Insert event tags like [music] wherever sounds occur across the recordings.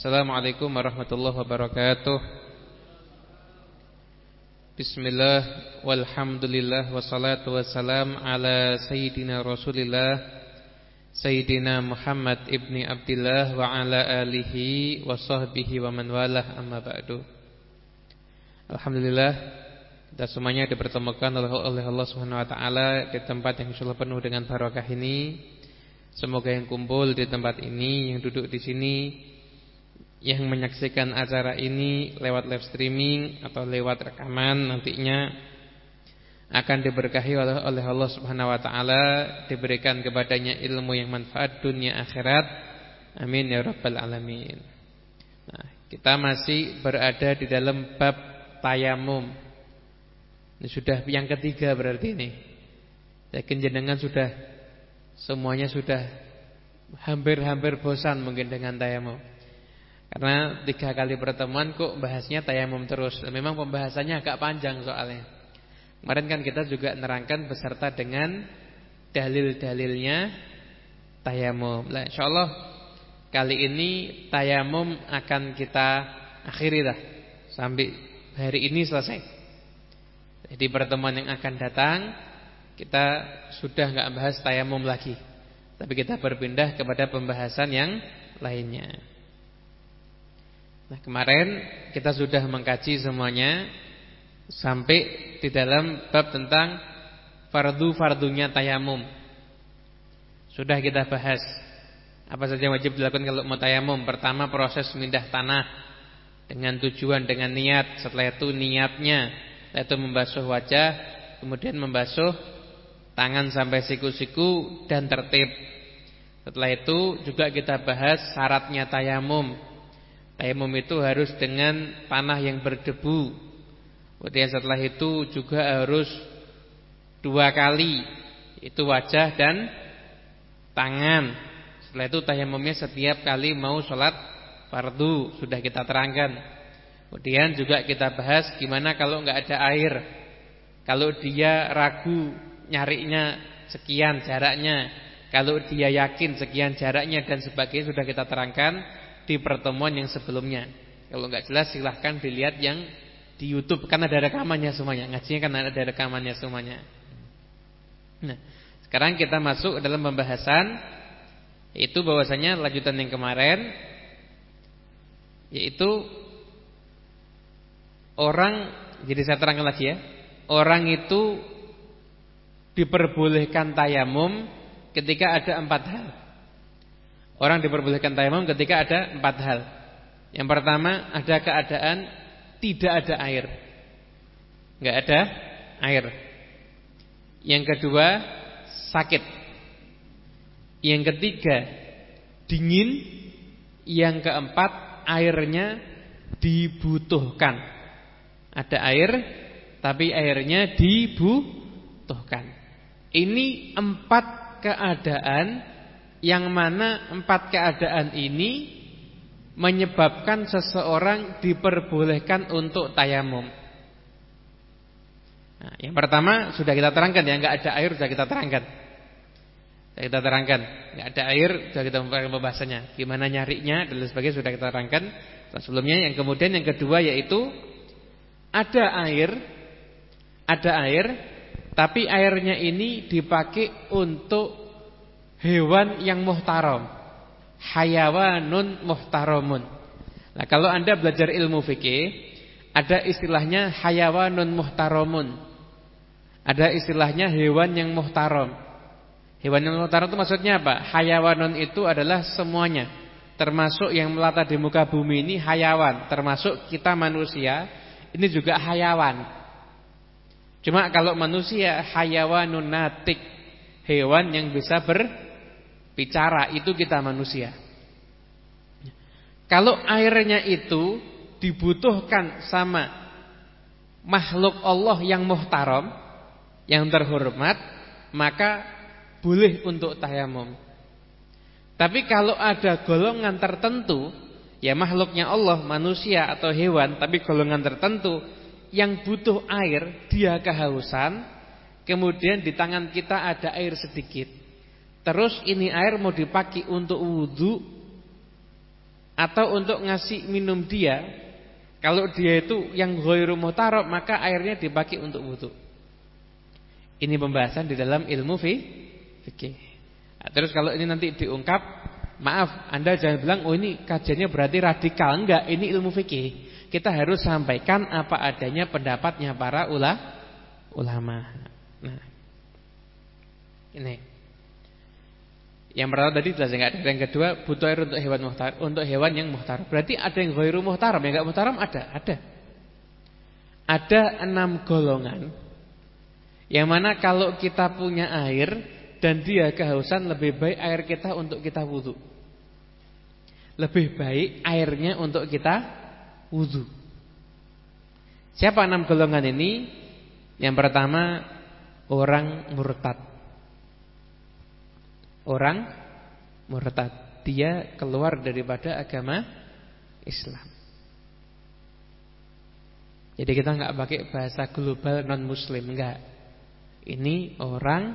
Assalamualaikum warahmatullahi wabarakatuh. Bismillah Walhamdulillah Wassalatu wassalam ala Sayyidina Rasulillah Sayyidina Muhammad ibni Abdullah Wa ala alihi wa sahbihi wa man walah amma ba'du. Alhamdulillah Kita semuanya dipertemukan oleh Allah Subhanahu Wa Taala Di tempat yang insyaallah penuh dengan barakah ini. Semoga yang kumpul di tempat ini Yang duduk di sini yang menyaksikan acara ini lewat live streaming atau lewat rekaman nantinya akan diberkahi oleh Allah Subhanahu wa taala, diberikan kepadanya ilmu yang manfaat dunia akhirat. Amin ya rabbal alamin. Nah, kita masih berada di dalam bab tayamum. Ini sudah yang ketiga berarti ini. Yakin jenengan sudah semuanya sudah hampir-hampir bosan mungkin dengan tayamum. Karena tiga kali pertemuan kok bahasnya tayamum terus. Memang pembahasannya agak panjang soalnya. Kemarin kan kita juga nerangkan beserta dengan dalil-dalilnya tayamum. Nah, insyaallah kali ini tayamum akan kita akhiri lah sampai hari ini selesai. Jadi pertemuan yang akan datang kita sudah nggak bahas tayamum lagi. Tapi kita berpindah kepada pembahasan yang lainnya. Nah kemarin kita sudah mengkaji semuanya Sampai di dalam bab tentang Fardu-fardunya tayamum Sudah kita bahas Apa saja yang wajib dilakukan kalau mau tayamum Pertama proses mindah tanah Dengan tujuan, dengan niat. Setelah itu niatnya Yaitu membasuh wajah Kemudian membasuh tangan sampai siku-siku Dan tertib. Setelah itu juga kita bahas syaratnya tayamum Tayamum itu harus dengan tanah yang berdebu. Kemudian setelah itu juga harus dua kali. Itu wajah dan tangan. Setelah itu tayamumnya setiap kali mau sholat fardu. Sudah kita terangkan. Kemudian juga kita bahas gimana kalau nggak ada air. Kalau dia ragu nyarinya sekian jaraknya. Kalau dia yakin sekian jaraknya dan sebagainya sudah kita terangkan di pertemuan yang sebelumnya. Kalau nggak jelas silahkan dilihat yang di YouTube karena ada rekamannya semuanya. Ngajinya kan ada rekamannya semuanya. Nah, sekarang kita masuk dalam pembahasan itu bahwasanya lanjutan yang kemarin yaitu orang jadi saya terangkan lagi ya. Orang itu diperbolehkan tayamum ketika ada empat hal. Orang diperbolehkan tayamum ketika ada empat hal. Yang pertama ada keadaan tidak ada air. Enggak ada air. Yang kedua sakit. Yang ketiga dingin. Yang keempat airnya dibutuhkan. Ada air tapi airnya dibutuhkan. Ini empat keadaan yang mana empat keadaan ini menyebabkan seseorang diperbolehkan untuk tayamum. Nah, yang pertama sudah kita terangkan ya, nggak ada air sudah kita terangkan. Sudah kita terangkan, nggak ada air sudah kita membahas pembahasannya. Gimana nyarinya dan sebagainya sudah kita terangkan. Sebelumnya yang kemudian yang kedua yaitu ada air, ada air, tapi airnya ini dipakai untuk hewan yang muhtaram. Hayawanun muhtaramun. Nah, kalau Anda belajar ilmu fikih, ada istilahnya hayawanun muhtaramun. Ada istilahnya hewan yang muhtaram. Hewan yang muhtaram itu maksudnya apa? Hayawanun itu adalah semuanya. Termasuk yang melata di muka bumi ini hayawan, termasuk kita manusia, ini juga hayawan. Cuma kalau manusia hayawanun natik, hewan yang bisa ber bicara itu kita manusia. Kalau airnya itu dibutuhkan sama makhluk Allah yang muhtaram, yang terhormat, maka boleh untuk tayamum. Tapi kalau ada golongan tertentu, ya makhluknya Allah, manusia atau hewan, tapi golongan tertentu yang butuh air, dia kehausan, kemudian di tangan kita ada air sedikit. Terus ini air mau dipakai untuk wudhu atau untuk ngasih minum dia, kalau dia itu yang ghairu muhtaram maka airnya dipakai untuk wudhu. Ini pembahasan di dalam ilmu fikih. Nah, terus kalau ini nanti diungkap, maaf, Anda jangan bilang oh ini kajiannya berarti radikal. Enggak, ini ilmu fikih. Kita harus sampaikan apa adanya pendapatnya para ulah, ulama. Nah. Ini. Yang pertama tadi jelas enggak ada. Yang kedua, butuh air untuk hewan muhtar, untuk hewan yang muhtar. Berarti ada yang ghairu muhtaram, yang enggak muhtaram ada, ada. Ada enam golongan yang mana kalau kita punya air dan dia kehausan lebih baik air kita untuk kita wudhu. Lebih baik airnya untuk kita wudhu. Siapa enam golongan ini? Yang pertama orang murtad. Orang murtad. Dia keluar daripada agama Islam. Jadi kita nggak pakai bahasa global non muslim, enggak. Ini orang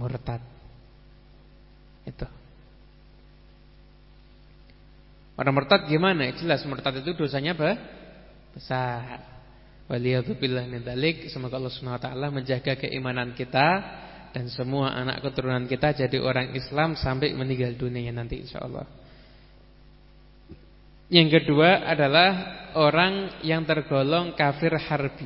murtad. Itu. Orang murtad gimana? Jelas murtad itu dosanya apa? Besar. Waliyadzubillah min dzalik. Semoga Allah Subhanahu wa taala menjaga keimanan kita dan semua anak keturunan kita jadi orang Islam sampai meninggal dunia nanti insyaallah. Yang kedua adalah orang yang tergolong kafir harbi.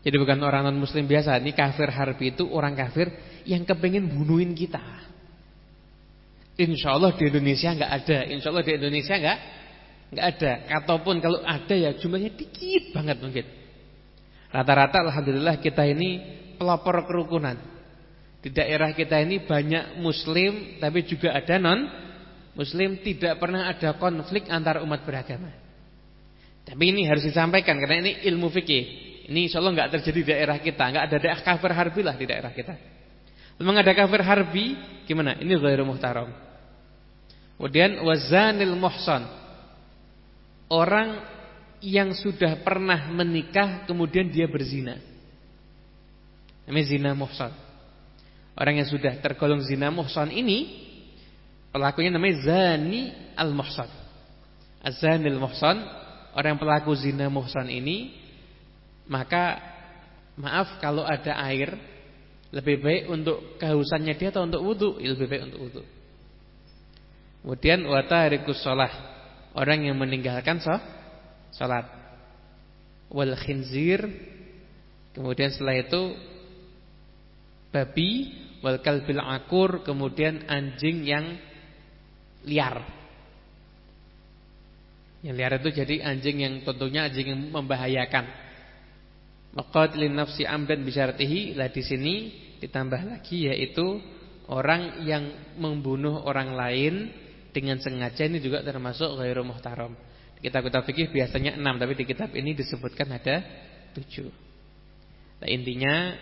Jadi bukan orang non muslim biasa Ini kafir harbi itu orang kafir Yang kepengen bunuhin kita Insya Allah di Indonesia nggak ada Insya Allah di Indonesia nggak nggak ada Ataupun kalau ada ya jumlahnya dikit banget mungkin Rata-rata Alhamdulillah kita ini Pelopor kerukunan Di daerah kita ini banyak muslim Tapi juga ada non Muslim tidak pernah ada konflik Antara umat beragama Tapi ini harus disampaikan Karena ini ilmu fikih ini insya Allah nggak terjadi di daerah kita, nggak ada kafir harbi lah di daerah kita. Memang ada kafir harbi, gimana? Ini ghairu muhtaram. Kemudian wazanil muhsan. Orang yang sudah pernah menikah kemudian dia berzina. Namanya zina muhsan. Orang yang sudah tergolong zina muhsan ini pelakunya namanya zani al-muhsan. Az-zanil muhsan, orang yang pelaku zina muhsan ini maka maaf kalau ada air lebih baik untuk kehausannya dia atau untuk wudhu lebih baik untuk wudhu. Kemudian watarikus sholah orang yang meninggalkan sholat. Wal khinzir kemudian setelah itu babi wal kalbil akur kemudian anjing yang liar. Yang liar itu jadi anjing yang tentunya anjing yang membahayakan. Maqatlin nafsi amdan bisyartihi lah di sini ditambah lagi yaitu orang yang membunuh orang lain dengan sengaja ini juga termasuk ghairu muhtaram. Kitab-kitab fikih biasanya enam tapi di kitab ini disebutkan ada tujuh. Nah, intinya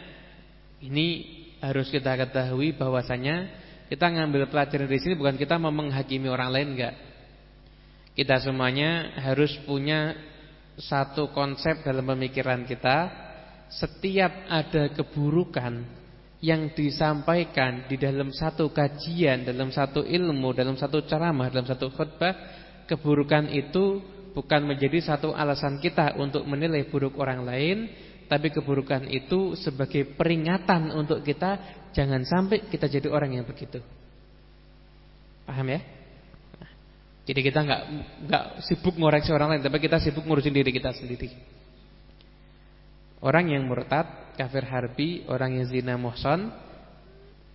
ini harus kita ketahui bahwasanya kita ngambil pelajaran di sini bukan kita mau menghakimi orang lain enggak. Kita semuanya harus punya satu konsep dalam pemikiran kita Setiap ada keburukan yang disampaikan di dalam satu kajian, dalam satu ilmu, dalam satu ceramah, dalam satu khutbah, keburukan itu bukan menjadi satu alasan kita untuk menilai buruk orang lain, tapi keburukan itu sebagai peringatan untuk kita jangan sampai kita jadi orang yang begitu. Paham ya? Jadi kita nggak nggak sibuk ngoreksi orang lain, tapi kita sibuk ngurusin diri kita sendiri. Orang yang murtad, kafir harbi, orang yang zina muhson,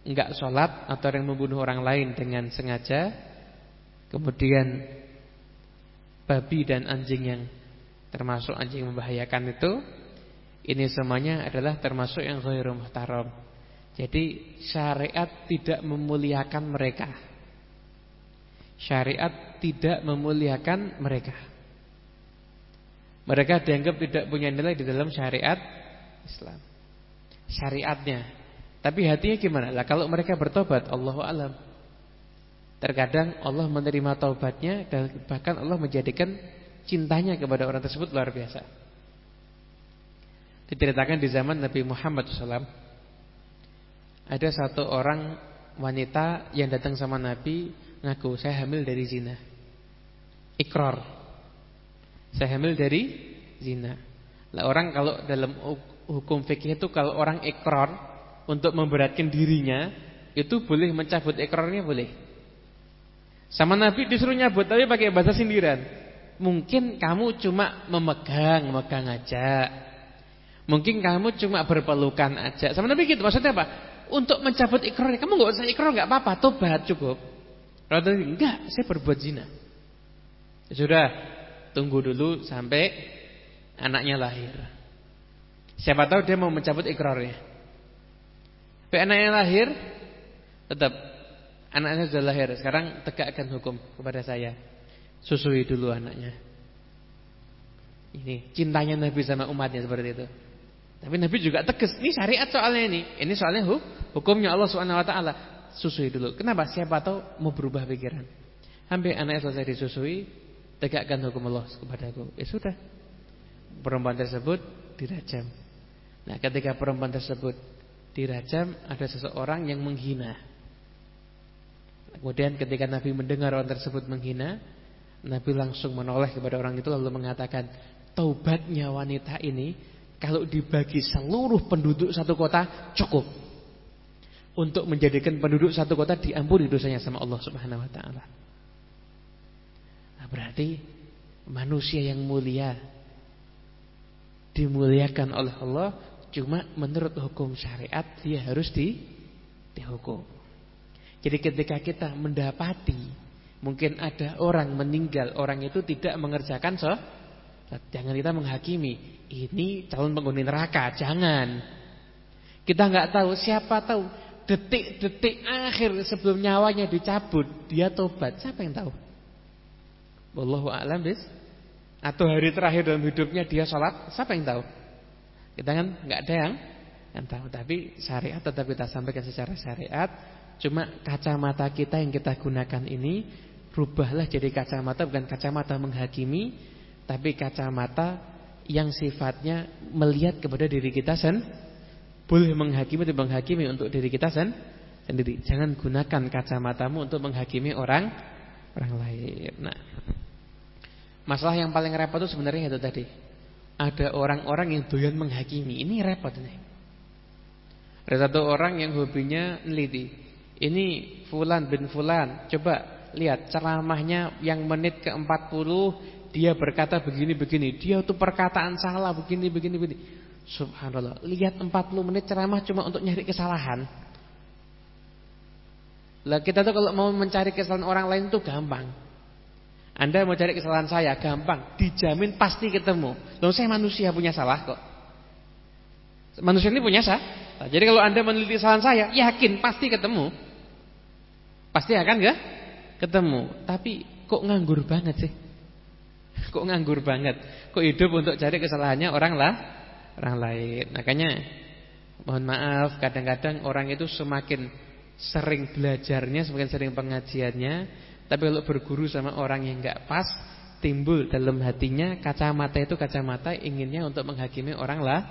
enggak sholat atau yang membunuh orang lain dengan sengaja, kemudian babi dan anjing yang termasuk anjing membahayakan itu, ini semuanya adalah termasuk yang ghairu muhtaram. Jadi syariat tidak memuliakan mereka. Syariat tidak memuliakan mereka. Mereka dianggap tidak punya nilai di dalam syariat Islam. Syariatnya. Tapi hatinya gimana? Lah kalau mereka bertobat, Allahu alam. Terkadang Allah menerima taubatnya dan bahkan Allah menjadikan cintanya kepada orang tersebut luar biasa. Diceritakan di zaman Nabi Muhammad SAW Ada satu orang wanita yang datang sama Nabi ngaku saya hamil dari zina. Ikrar. Saya hamil dari zina. Lah orang kalau dalam hukum fikih itu kalau orang ikrar untuk memberatkan dirinya itu boleh mencabut ikrarnya boleh. Sama Nabi disuruh nyabut tapi pakai bahasa sindiran. Mungkin kamu cuma memegang, memegang aja. Mungkin kamu cuma berpelukan aja. Sama Nabi gitu. Maksudnya apa? Untuk mencabut ikrar, kamu nggak usah ikrar nggak apa-apa, tobat cukup. Kalau enggak, saya berbuat zina. Ya sudah, tunggu dulu sampai anaknya lahir. Siapa tahu dia mau mencabut ikrarnya. Sampai anaknya lahir, tetap anaknya sudah lahir. Sekarang tegakkan hukum kepada saya. Susui dulu anaknya. Ini cintanya Nabi sama umatnya seperti itu. Tapi Nabi juga tegas, ini syariat soalnya ini. Ini soalnya hukumnya Allah Subhanahu wa taala susui dulu. Kenapa? Siapa tahu mau berubah pikiran. Sampai anak selesai disusui, tegakkan hukum Allah kepadaku. Ya sudah. Perempuan tersebut dirajam. Nah, ketika perempuan tersebut dirajam, ada seseorang yang menghina. Kemudian ketika Nabi mendengar orang tersebut menghina, Nabi langsung menoleh kepada orang itu lalu mengatakan, "Taubatnya wanita ini kalau dibagi seluruh penduduk satu kota cukup." untuk menjadikan penduduk satu kota diampuni dosanya sama Allah Subhanahu wa taala. Nah, berarti manusia yang mulia dimuliakan oleh Allah cuma menurut hukum syariat dia harus di dihukum. Jadi ketika kita mendapati mungkin ada orang meninggal, orang itu tidak mengerjakan so, jangan kita menghakimi ini calon penghuni neraka, jangan. Kita nggak tahu siapa tahu detik-detik akhir sebelum nyawanya dicabut, dia tobat. Siapa yang tahu? Wallahu a'lam bis. Atau hari terakhir dalam hidupnya dia sholat, siapa yang tahu? Kita kan nggak ada yang yang tahu. Tapi syariat tetap kita sampaikan secara syariat. Cuma kacamata kita yang kita gunakan ini rubahlah jadi kacamata bukan kacamata menghakimi, tapi kacamata yang sifatnya melihat kepada diri kita sendiri boleh menghakimi atau menghakimi untuk diri kita sendiri. Jangan gunakan kacamatamu untuk menghakimi orang orang lain. Nah, masalah yang paling repot itu sebenarnya itu tadi. Ada orang-orang yang doyan menghakimi. Ini repot nih. Ada satu orang yang hobinya neliti. Ini fulan bin fulan. Coba lihat ceramahnya yang menit ke-40 dia berkata begini-begini. Dia itu perkataan salah begini begini. Subhanallah, lihat 40 menit ceramah cuma untuk nyari kesalahan. Lah kita tuh kalau mau mencari kesalahan orang lain tuh gampang. Anda mau cari kesalahan saya gampang, dijamin pasti ketemu. Loh saya manusia punya salah kok. Manusia ini punya salah. Jadi kalau Anda meneliti kesalahan saya, yakin pasti ketemu. Pasti akan gak? Ketemu. Tapi kok nganggur banget sih? [laughs] Kok nganggur banget? Kok hidup untuk cari kesalahannya orang lah? orang lain. Makanya mohon maaf kadang-kadang orang itu semakin sering belajarnya, semakin sering pengajiannya, tapi kalau berguru sama orang yang enggak pas, timbul dalam hatinya kacamata itu kacamata inginnya untuk menghakimi orang lah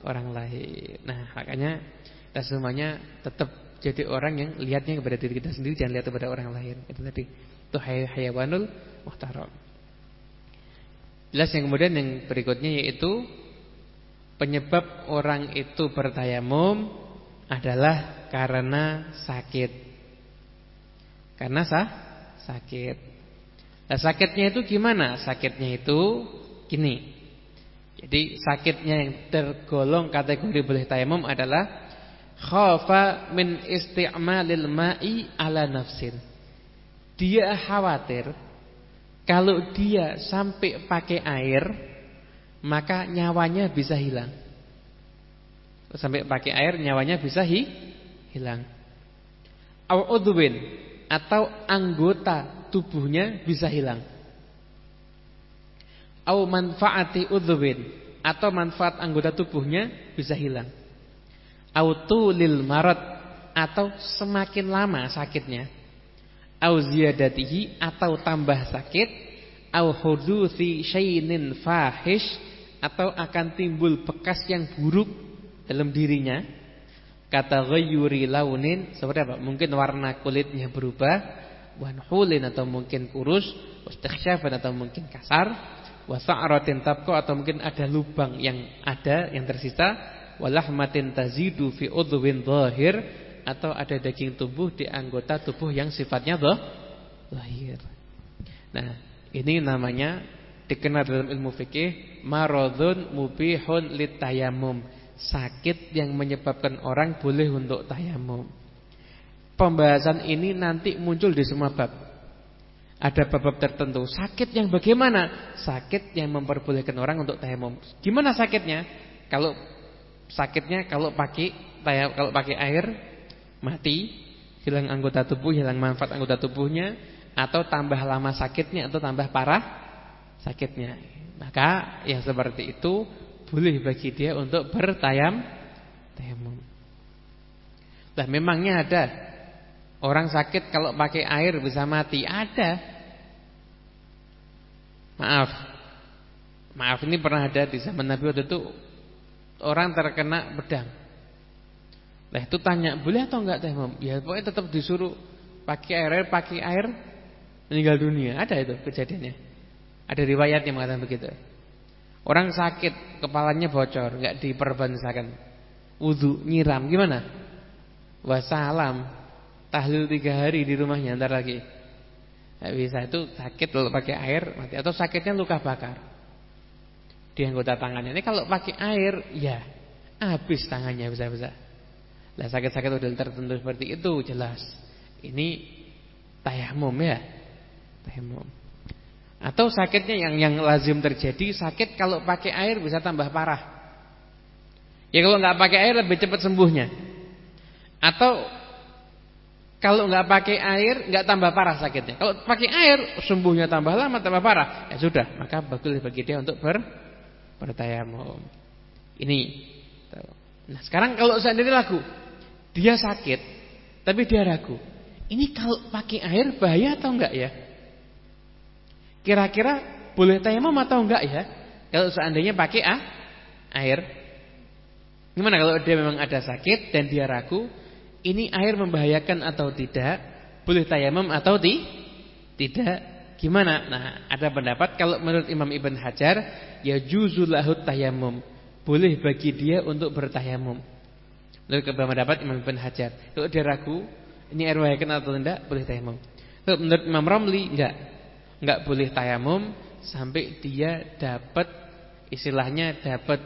orang lain. Nah, makanya kita semuanya tetap jadi orang yang lihatnya kepada diri kita sendiri jangan lihat kepada orang lain. Itu tadi. Itu hayawanul muhtaram. Jelas yang kemudian yang berikutnya yaitu Penyebab orang itu bertayamum adalah karena sakit. Karena sah sakit. Nah, sakitnya itu gimana? Sakitnya itu gini. Jadi sakitnya yang tergolong kategori boleh tayamum adalah khafa min isti'malil ma'i ala nafsin. Dia khawatir kalau dia sampai pakai air maka nyawanya bisa hilang. Sampai pakai air nyawanya bisa hi, hilang. Udwin atau anggota tubuhnya bisa hilang. Au manfaati udwin atau manfaat anggota tubuhnya bisa hilang. Au lil marat atau semakin lama sakitnya. Au ziyadatihi atau tambah sakit. Au huduthi syainin fahish atau akan timbul bekas yang buruk dalam dirinya kata ghayyuri launin seperti apa mungkin warna kulitnya berubah wanhulin atau mungkin kurus, wastikhsyafan atau mungkin kasar, wasa'ratin tabqa atau mungkin ada lubang yang ada yang tersisa, walahmatin tazidu fi udhwin dhahir atau ada daging tubuh di anggota tubuh yang sifatnya zahir. Nah, ini namanya dikenal dalam ilmu fikih maradun mubihun litayamum. Sakit yang menyebabkan orang boleh untuk tayamum. Pembahasan ini nanti muncul di semua bab. Ada bab-bab tertentu. Sakit yang bagaimana? Sakit yang memperbolehkan orang untuk tayamum. Gimana sakitnya? Kalau sakitnya kalau pakai kalau pakai air mati, hilang anggota tubuh, hilang manfaat anggota tubuhnya atau tambah lama sakitnya atau tambah parah sakitnya. Maka yang seperti itu boleh bagi dia untuk bertayam tayamum. Nah, memangnya ada Orang sakit kalau pakai air bisa mati. Ada. Maaf. Maaf ini pernah ada di zaman Nabi waktu itu orang terkena pedang. Nah itu tanya boleh atau enggak teh Ya pokoknya tetap disuruh pakai air, pakai air meninggal dunia. Ada itu kejadiannya. Ada riwayat yang mengatakan begitu. Orang sakit kepalanya bocor, enggak diperbansakan. Wudu nyiram gimana? Wassalam tahlil tiga hari di rumahnya ntar lagi. Gak bisa itu sakit kalau pakai air mati atau sakitnya luka bakar di anggota tangannya. Ini kalau pakai air ya habis tangannya bisa-bisa. Lah sakit-sakit udah tertentu seperti itu jelas. Ini tayamum ya. Tayamum. Atau sakitnya yang yang lazim terjadi sakit kalau pakai air bisa tambah parah. Ya kalau nggak pakai air lebih cepat sembuhnya. Atau kalau nggak pakai air, nggak tambah parah sakitnya. Kalau pakai air, sembuhnya tambah lama, tambah parah. Ya sudah, maka bagus bagi dia untuk ber bertayamum. Ini. Nah, sekarang kalau seandainya lagu, dia sakit, tapi dia ragu. Ini kalau pakai air bahaya atau enggak ya? Kira-kira boleh tayamum atau enggak ya? Kalau seandainya pakai ah, air. Gimana kalau dia memang ada sakit dan dia ragu, ini air membahayakan atau tidak? Boleh tayamum atau di? tidak? Gimana? Nah, ada pendapat kalau menurut Imam Ibn Hajar, ya juzulahut tayamum. Boleh bagi dia untuk bertayamum. Menurut pendapat Imam Ibn Hajar. Kalau dia ragu, ini air membahayakan atau tidak? Boleh tayamum. Kalau menurut Imam Romli, enggak. Enggak boleh tayamum sampai dia dapat istilahnya dapat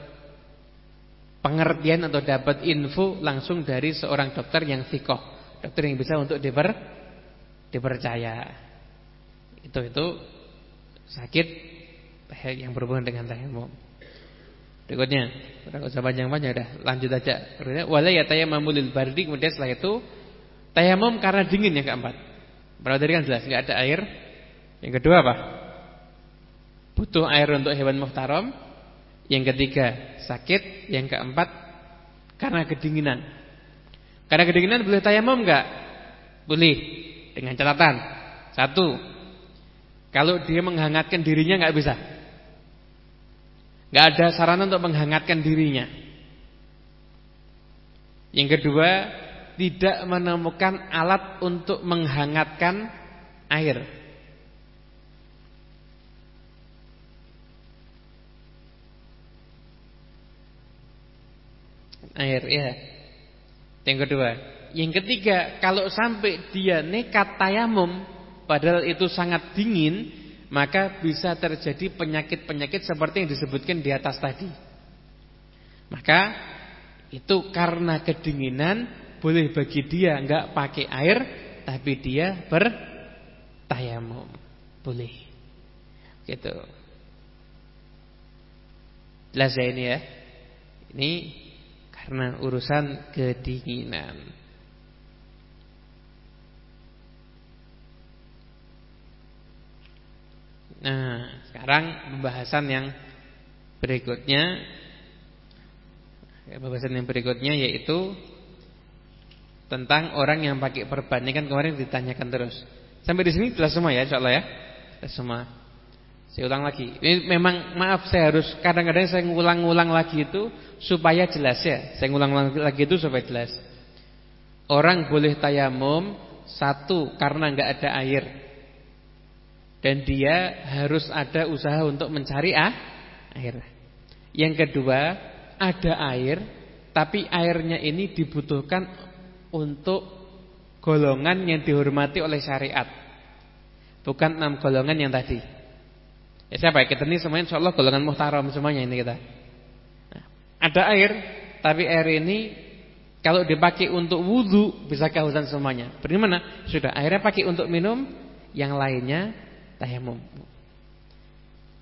pengertian atau dapat info langsung dari seorang dokter yang sikoh, dokter yang bisa untuk diper, dipercaya. Itu itu sakit yang berhubungan dengan tayamum. Berikutnya, udah usah panjang-panjang dah, lanjut aja. Wala ya tayamum lil bardi, kemudian setelah itu tayamum karena dingin yang keempat. Berarti tadi kan jelas enggak ada air. Yang kedua apa? Butuh air untuk hewan muhtaram. Yang ketiga sakit, yang keempat karena kedinginan. Karena kedinginan boleh tayamum enggak? Boleh. Dengan catatan. Satu. Kalau dia menghangatkan dirinya enggak bisa. Enggak ada sarana untuk menghangatkan dirinya. Yang kedua, tidak menemukan alat untuk menghangatkan air. air ya. Yang kedua, yang ketiga, kalau sampai dia nekat tayamum padahal itu sangat dingin, maka bisa terjadi penyakit-penyakit seperti yang disebutkan di atas tadi. Maka itu karena kedinginan boleh bagi dia enggak pakai air tapi dia bertayamum. Boleh. Gitu. Jelas ya ini ya. Ini karena urusan kedinginan. Nah, sekarang pembahasan yang berikutnya Pembahasan yang berikutnya yaitu Tentang orang yang pakai perban Ini kan kemarin ditanyakan terus Sampai di sini jelas semua ya insyaallah ya Jelas semua Saya ulang lagi Ini memang maaf saya harus Kadang-kadang saya ngulang-ngulang lagi itu supaya jelas ya. Saya ngulang lagi itu supaya jelas. Orang boleh tayamum Satu, karena nggak ada air. Dan dia harus ada usaha untuk mencari ah, air. Yang kedua, ada air, tapi airnya ini dibutuhkan untuk golongan yang dihormati oleh syariat. Bukan enam golongan yang tadi. Ya siapa ya? Kita ini semuanya insya Allah golongan muhtaram semuanya ini kita. Nah, ada air, tapi air ini kalau dipakai untuk wudhu bisa kehausan semuanya. Bagaimana? Sudah airnya pakai untuk minum, yang lainnya tayamum.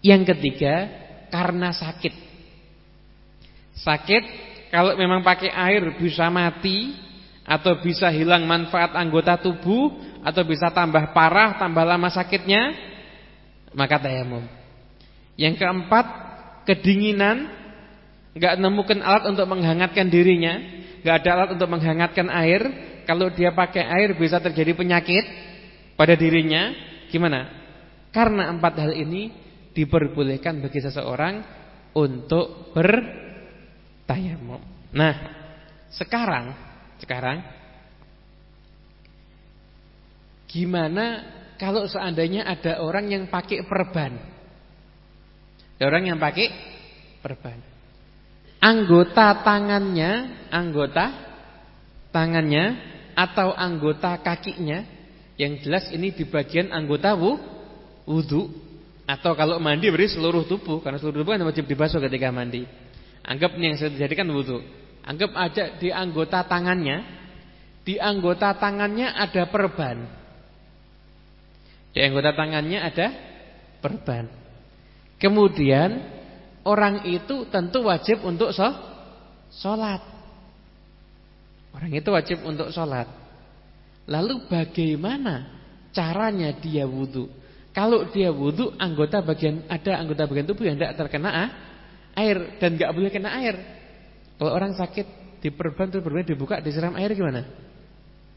Yang ketiga karena sakit. Sakit kalau memang pakai air bisa mati atau bisa hilang manfaat anggota tubuh atau bisa tambah parah, tambah lama sakitnya, maka tayamum. Yang keempat, kedinginan, nggak nemukan alat untuk menghangatkan dirinya, nggak ada alat untuk menghangatkan air, kalau dia pakai air bisa terjadi penyakit pada dirinya, gimana? Karena empat hal ini diperbolehkan bagi seseorang untuk bertayamum. Nah, sekarang sekarang gimana kalau seandainya ada orang yang pakai perban? Ada orang yang pakai perban anggota tangannya, anggota tangannya atau anggota kakinya yang jelas ini di bagian anggota wudhu atau kalau mandi berarti seluruh tubuh karena seluruh tubuh kan wajib dibasuh ketika mandi. Anggap ini yang saya jadikan wudhu. Anggap aja di anggota tangannya, di anggota tangannya ada perban. Di anggota tangannya ada perban. Kemudian orang itu tentu wajib untuk sholat. Orang itu wajib untuk sholat. Lalu bagaimana caranya dia wudhu? Kalau dia wudhu, anggota bagian ada anggota bagian tubuh yang tidak terkena ah, air dan nggak boleh kena air. Kalau orang sakit diperban terus berban dibuka disiram air gimana?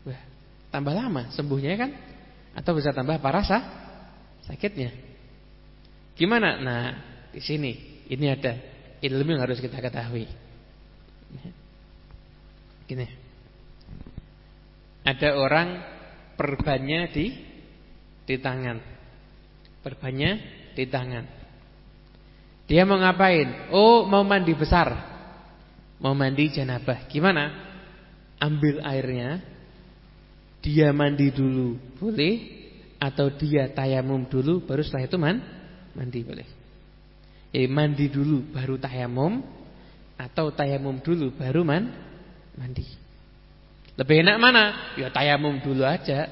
Wah, tambah lama sembuhnya kan? Atau bisa tambah parah sah sakitnya? Gimana? Nah, di sini ini ada ilmu yang harus kita ketahui. Gini. Ada orang perbannya di di tangan. Perbannya di tangan. Dia mau ngapain? Oh, mau mandi besar. Mau mandi janabah. Gimana? Ambil airnya. Dia mandi dulu, boleh? Atau dia tayamum dulu baru setelah itu man mandi boleh eh, mandi dulu baru tayamum atau tayamum dulu baru man mandi. Lebih enak mana? Ya tayamum dulu aja.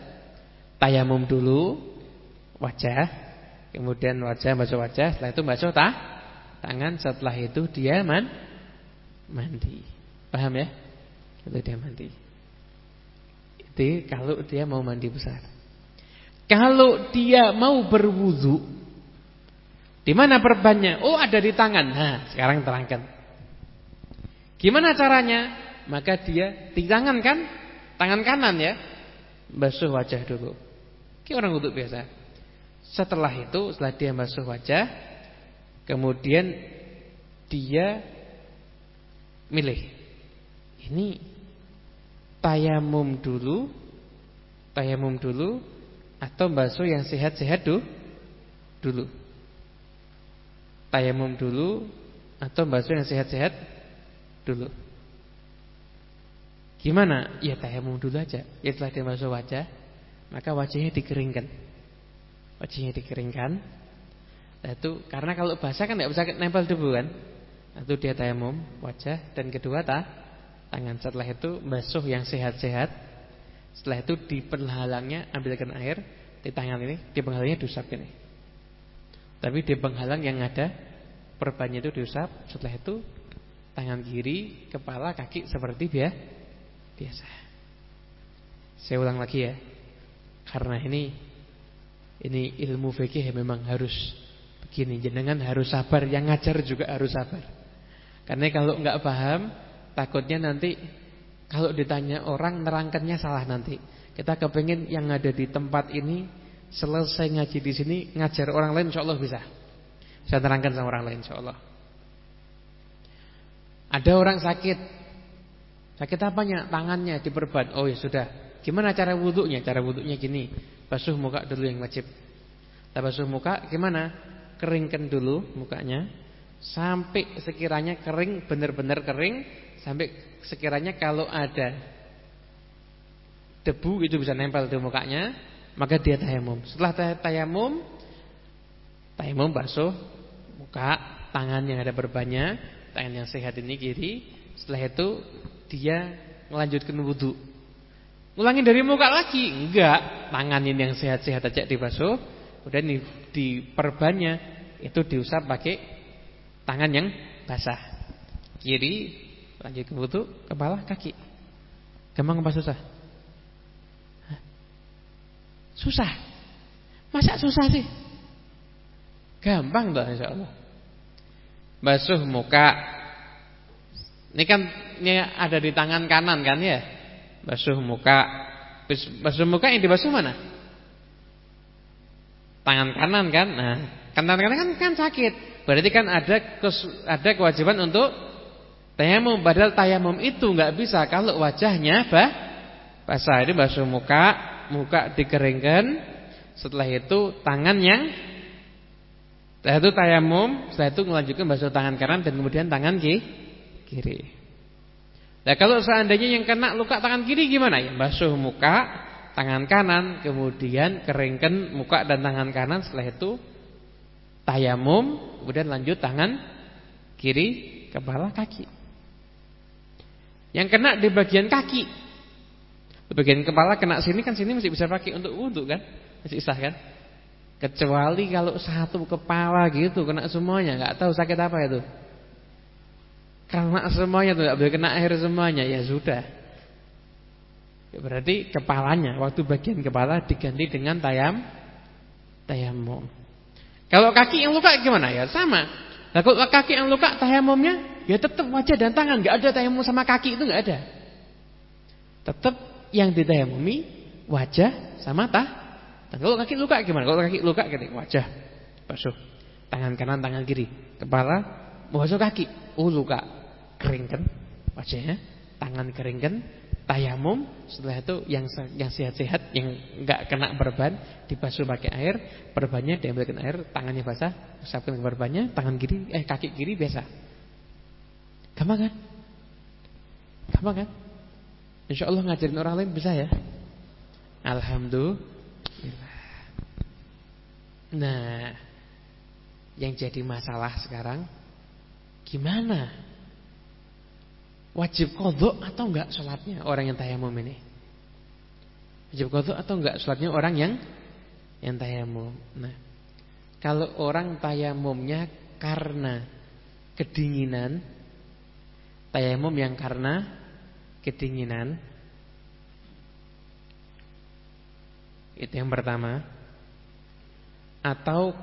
Tayamum dulu wajah, kemudian wajah basuh wajah, setelah itu basuh ta tangan, setelah itu dia man mandi. Paham ya? Itu dia mandi. Itu kalau dia mau mandi besar. Kalau dia mau berwudu di mana perbannya? Oh, ada di tangan. Nah, sekarang terangkan. Gimana caranya? Maka dia di tangan kan? Tangan kanan ya. Basuh wajah dulu. Kayak orang wudhu biasa. Setelah itu, setelah dia basuh wajah, kemudian dia milih. Ini tayamum dulu, tayamum dulu atau basuh yang sehat-sehat dulu tayamum dulu atau basuh yang sehat-sehat dulu. Gimana? Ya tayamum dulu aja. Ya setelah dia basuh wajah, maka wajahnya dikeringkan. Wajahnya dikeringkan. Nah, itu karena kalau basah kan tidak bisa nempel debu kan. Nah, itu dia tayamum wajah dan kedua ta, tangan. Setelah itu basuh yang sehat-sehat. Setelah itu di penghalangnya ambilkan air di tangan ini, di penghalangnya diusap ini. Tapi di penghalang yang ada perbannya itu diusap, setelah itu tangan kiri, kepala, kaki seperti dia biasa. Saya ulang lagi ya. Karena ini ini ilmu fikih memang harus begini. Jenengan harus sabar, yang ngajar juga harus sabar. Karena kalau nggak paham, takutnya nanti kalau ditanya orang nerangkannya salah nanti. Kita kepengen yang ada di tempat ini Selesai ngaji di sini ngajar orang lain insya Allah bisa. Saya terangkan sama orang lain insya Allah. Ada orang sakit. Sakit apanya? Tangannya diperban. Oh ya sudah. Gimana cara wudhunya? Cara wudhunya gini. Basuh muka dulu yang wajib. Kita basuh muka gimana? Keringkan dulu mukanya sampai sekiranya kering benar-benar kering sampai sekiranya kalau ada debu itu bisa nempel di mukanya, maka dia tayamum. Setelah tayamum tayamum basuh muka, tangan yang ada berbanyak, tangan yang sehat ini kiri. Setelah itu dia melanjutkan wudhu. Ngulangin dari muka lagi? Enggak. Tangan ini yang sehat-sehat aja dibasuh. Kemudian diperbanyak. Itu diusap pakai tangan yang basah. Kiri lanjut ke wudhu, kepala, kaki. Gampang apa susah? Susah. Masa susah sih? Gampang dah insya Allah. Basuh muka. Ini kan ini ada di tangan kanan kan ya? Basuh muka. Basuh muka yang dibasuh mana? Tangan kanan kan? Nah, tangan kanan kan kan sakit. Berarti kan ada ada kewajiban untuk tayamum. Padahal tayamum itu nggak bisa kalau wajahnya bah basah. Ini basuh muka, muka dikeringkan. Setelah itu tangan yang setelah itu tayamum, setelah itu melanjutkan basuh tangan kanan dan kemudian tangan kiri. Nah kalau seandainya yang kena luka tangan kiri gimana ya? Basuh muka, tangan kanan, kemudian keringkan muka dan tangan kanan. Setelah itu tayamum, kemudian lanjut tangan kiri, kepala, kaki. Yang kena di bagian kaki, di bagian kepala kena sini kan sini masih bisa pakai untuk wudhu kan, masih sah kan? Kecuali kalau satu kepala gitu kena semuanya, nggak tahu sakit apa itu. Karena semuanya nggak boleh kena air semuanya, ya sudah. Ya berarti kepalanya, waktu bagian kepala diganti dengan tayam, tayamum. Kalau kaki yang luka gimana ya? Sama. Nah, kalau kaki yang luka tayamumnya ya tetap wajah dan tangan, nggak ada tayamum sama kaki itu nggak ada. Tetap yang ditayamumi wajah sama tah kalau kaki luka gimana? Kalau kaki luka gini, wajah basuh, tangan kanan, tangan kiri, kepala basuh kaki. Oh luka, keringkan wajahnya, tangan keringkan, tayamum. Setelah itu yang yang sehat-sehat, yang enggak kena berban, dibasuh pakai air, berbannya diambilkan air, tangannya basah, usapkan ke berbannya, tangan kiri, eh kaki kiri biasa. Gampang kan? Gampang kan? Insya Allah ngajarin orang lain bisa ya. Alhamdulillah. Nah, yang jadi masalah sekarang gimana? Wajib kodok atau enggak sholatnya orang yang tayamum ini? Wajib kodok atau enggak sholatnya orang yang yang tayamum? Nah, kalau orang tayamumnya karena kedinginan, tayamum yang karena kedinginan, itu yang pertama. Atau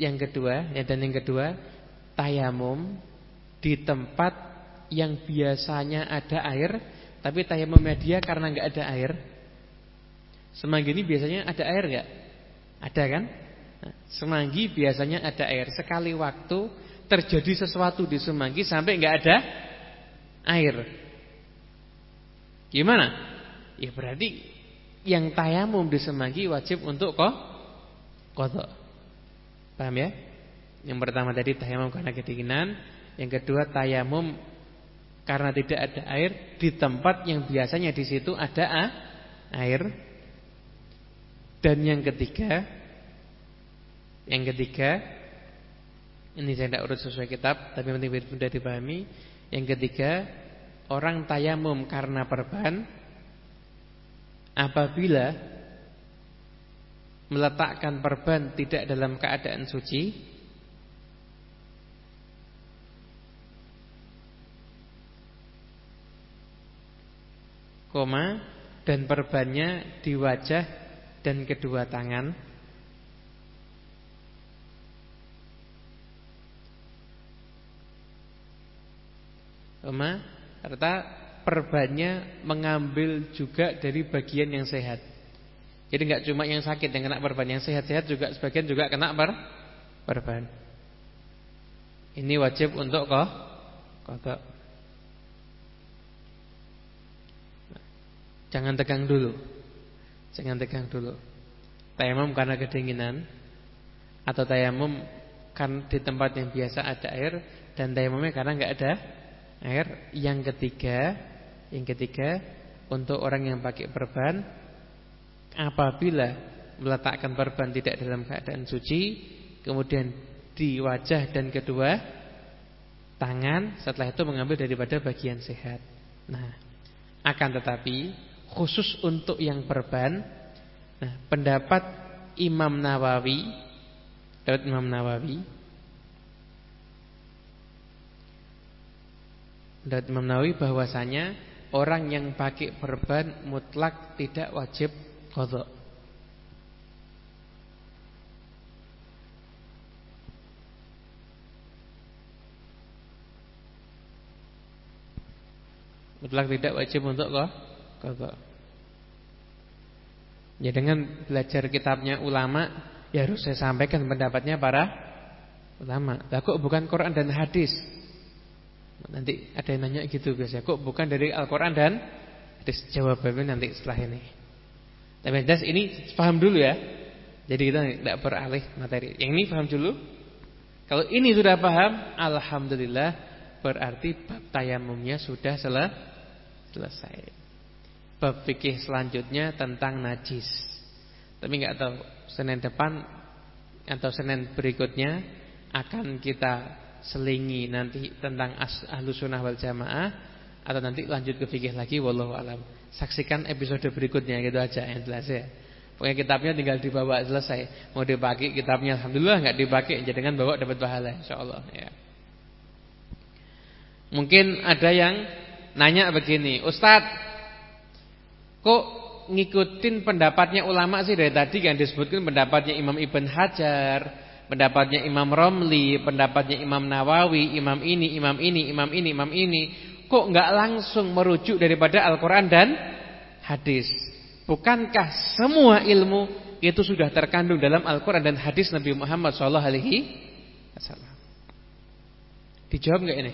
yang kedua, ya dan yang kedua, tayamum di tempat yang biasanya ada air, tapi tayamumnya dia karena nggak ada air. Semanggi ini biasanya ada air nggak? Ada kan? Nah, semanggi biasanya ada air. Sekali waktu terjadi sesuatu di semanggi sampai nggak ada air. Gimana? Ya berarti yang tayamum di semanggi wajib untuk kok kodok. Paham ya? Yang pertama tadi tayamum karena kedinginan, yang kedua tayamum karena tidak ada air di tempat yang biasanya di situ ada air. Dan yang ketiga, yang ketiga, ini saya tidak urut sesuai kitab, tapi penting sudah dipahami. Yang ketiga, orang tayamum karena perban apabila meletakkan perban tidak dalam keadaan suci koma dan perbannya di wajah dan kedua tangan koma serta perbannya mengambil juga dari bagian yang sehat jadi nggak cuma yang sakit yang kena perban, yang sehat-sehat juga sebagian juga kena per perban. Ini wajib untuk kok? kodok. Nah. Jangan tegang dulu. Jangan tegang dulu. Tayamum karena kedinginan atau tayamum kan di tempat yang biasa ada air dan tayamumnya karena nggak ada air. Yang ketiga, yang ketiga untuk orang yang pakai perban apabila meletakkan perban tidak dalam keadaan suci, kemudian di wajah dan kedua tangan, setelah itu mengambil daripada bagian sehat. Nah, akan tetapi khusus untuk yang perban, nah pendapat Imam Nawawi, pendapat Imam Nawawi, pendapat Imam Nawawi bahwasanya orang yang pakai perban mutlak tidak wajib kodok. Mutlak tidak wajib untuk kok kodok. Ya dengan belajar kitabnya ulama ya harus saya sampaikan pendapatnya para ulama. Lah kok bukan Quran dan hadis? Nanti ada yang nanya gitu biasa. Kok bukan dari Al-Quran dan hadis? Jawabannya nanti setelah ini. Tapi das ini paham dulu ya. Jadi kita tidak beralih materi. Yang ini paham dulu. Kalau ini sudah paham, alhamdulillah berarti bab tayamumnya sudah selesai. Bab fikih selanjutnya tentang najis. Tapi nggak tahu Senin depan atau Senin berikutnya akan kita selingi nanti tentang ahlu sunnah wal jamaah atau nanti lanjut ke fikih lagi wallahu alam. Saksikan episode berikutnya gitu aja yang jelas ya. Pokoknya kitabnya tinggal dibawa selesai. Mau dipakai kitabnya alhamdulillah nggak dipakai jangan bawa dapat pahala insyaallah ya. Mungkin ada yang nanya begini, Ustadz, kok ngikutin pendapatnya ulama sih dari tadi kan disebutkan pendapatnya Imam Ibn Hajar, pendapatnya Imam Romli, pendapatnya Imam Nawawi, Imam ini, Imam ini, Imam ini, Imam ini kok nggak langsung merujuk daripada Al-Quran dan hadis? Bukankah semua ilmu itu sudah terkandung dalam Al-Quran dan hadis Nabi Muhammad SAW? Dijawab nggak ini?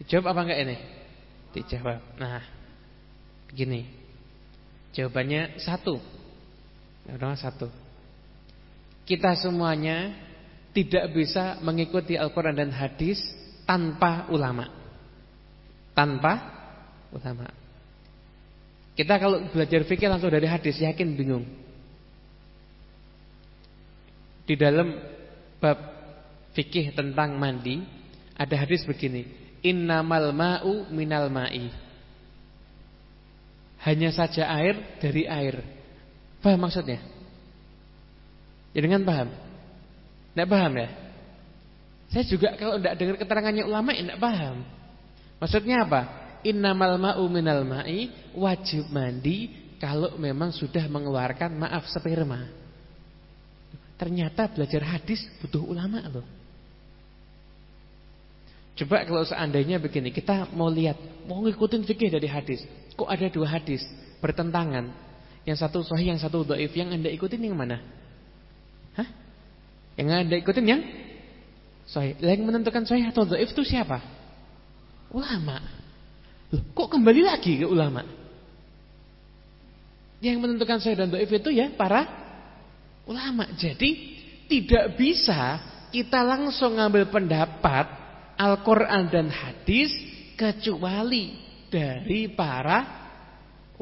Dijawab apa nggak ini? Dijawab. Nah, begini. Jawabannya satu. Jawabannya satu. Kita semuanya tidak bisa mengikuti Al-Quran dan hadis tanpa ulama tanpa utama. Kita kalau belajar fikih langsung dari hadis yakin bingung. Di dalam bab fikih tentang mandi ada hadis begini, innamal ma'u minal ma'i. Hanya saja air dari air. Paham maksudnya? Ya dengan paham? Tidak paham ya? Saya juga kalau tidak dengar keterangannya ulama ya tidak paham. Maksudnya apa? Innamal ma'u minal ma'i wajib mandi kalau memang sudah mengeluarkan maaf sperma. Ternyata belajar hadis butuh ulama loh. Coba kalau seandainya begini, kita mau lihat, mau ngikutin fikih dari hadis. Kok ada dua hadis bertentangan? Yang satu sahih, yang satu dhaif. Yang Anda ikutin yang mana? Hah? Yang Anda ikutin yang sahih. Yang menentukan sahih atau dhaif itu siapa? Ulama. Loh, kok kembali lagi ke ulama? Yang menentukan sahih dan dhaif itu ya para ulama. Jadi tidak bisa kita langsung ngambil pendapat Al-Qur'an dan hadis kecuali dari para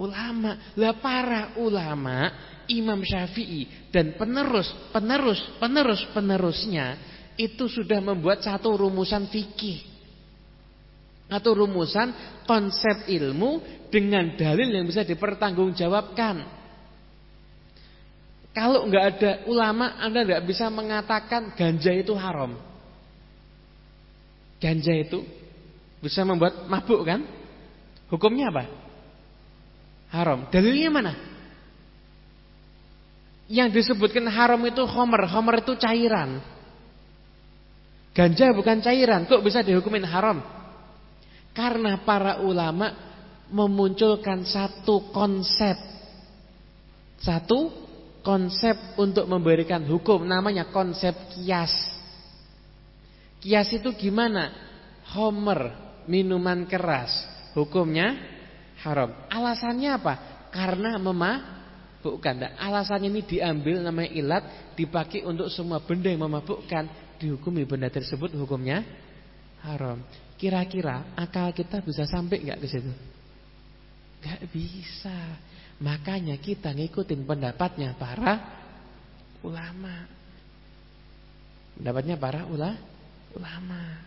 ulama. Lah para ulama, Imam Syafi'i dan penerus, penerus, penerus, penerusnya itu sudah membuat satu rumusan fikih atau rumusan konsep ilmu dengan dalil yang bisa dipertanggungjawabkan. Kalau nggak ada ulama, Anda nggak bisa mengatakan ganja itu haram. Ganja itu bisa membuat mabuk kan? Hukumnya apa? Haram. Dalilnya mana? Yang disebutkan haram itu homer. Homer itu cairan. Ganja bukan cairan. Kok bisa dihukumin haram? Karena para ulama memunculkan satu konsep. Satu konsep untuk memberikan hukum namanya konsep kias. Kias itu gimana? Homer, minuman keras. Hukumnya haram. Alasannya apa? Karena memabukkan. Nah, alasannya ini diambil namanya ilat dipakai untuk semua benda yang memabukkan, dihukumi benda tersebut hukumnya haram. Kira-kira akal kita bisa sampai nggak ke situ? Gak bisa. Makanya kita ngikutin pendapatnya para ulama. Pendapatnya para ula, ulama.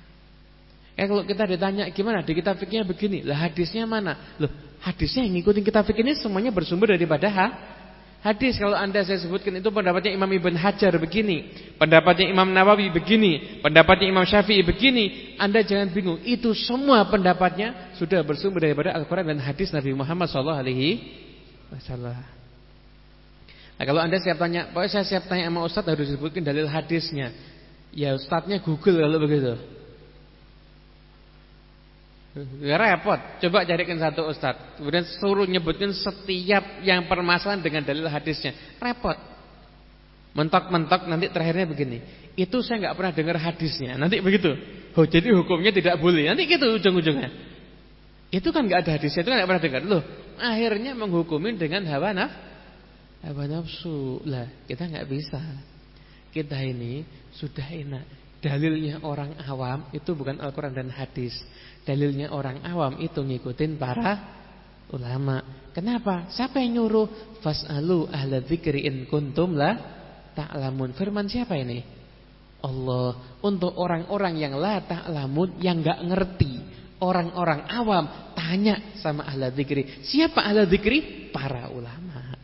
Eh kalau kita ditanya gimana di kitab fikihnya begini, lah hadisnya mana? Loh, hadisnya yang ngikutin kitab fikih ini semuanya bersumber daripada ha? hadis. Kalau Anda saya sebutkan itu pendapatnya Imam Ibn Hajar begini, pendapatnya Imam Nawawi begini, pendapatnya Imam Syafi'i begini. Anda jangan bingung, itu semua pendapatnya sudah bersumber daripada Al-Qur'an dan hadis Nabi Muhammad wasallam. Nah, kalau Anda siap tanya, pokoknya saya siap tanya sama Ustaz harus disebutkan dalil hadisnya. Ya Ustaznya Google kalau begitu. Ya repot. Coba carikan satu ustaz. Kemudian suruh nyebutkan setiap yang permasalahan dengan dalil hadisnya. Repot. Mentok-mentok nanti terakhirnya begini. Itu saya nggak pernah dengar hadisnya. Nanti begitu. Oh, jadi hukumnya tidak boleh. Nanti gitu ujung-ujungnya. Itu kan nggak ada hadisnya. Itu kan nggak pernah dengar. Loh, akhirnya menghukumin dengan hawa naf, hawa nafsu. Lah, kita nggak bisa. Kita ini sudah enak. Dalilnya orang awam itu bukan Al-Quran dan hadis Dalilnya orang awam itu ngikutin para ulama. Kenapa? Siapa yang nyuruh? Fas'alu ahla dzikri in kuntum la ta'lamun. Firman siapa ini? Allah. Untuk orang-orang yang la ta'lamun yang enggak ngerti. Orang-orang awam tanya sama ahla dzikri. Siapa ahla dzikri? Para ulama.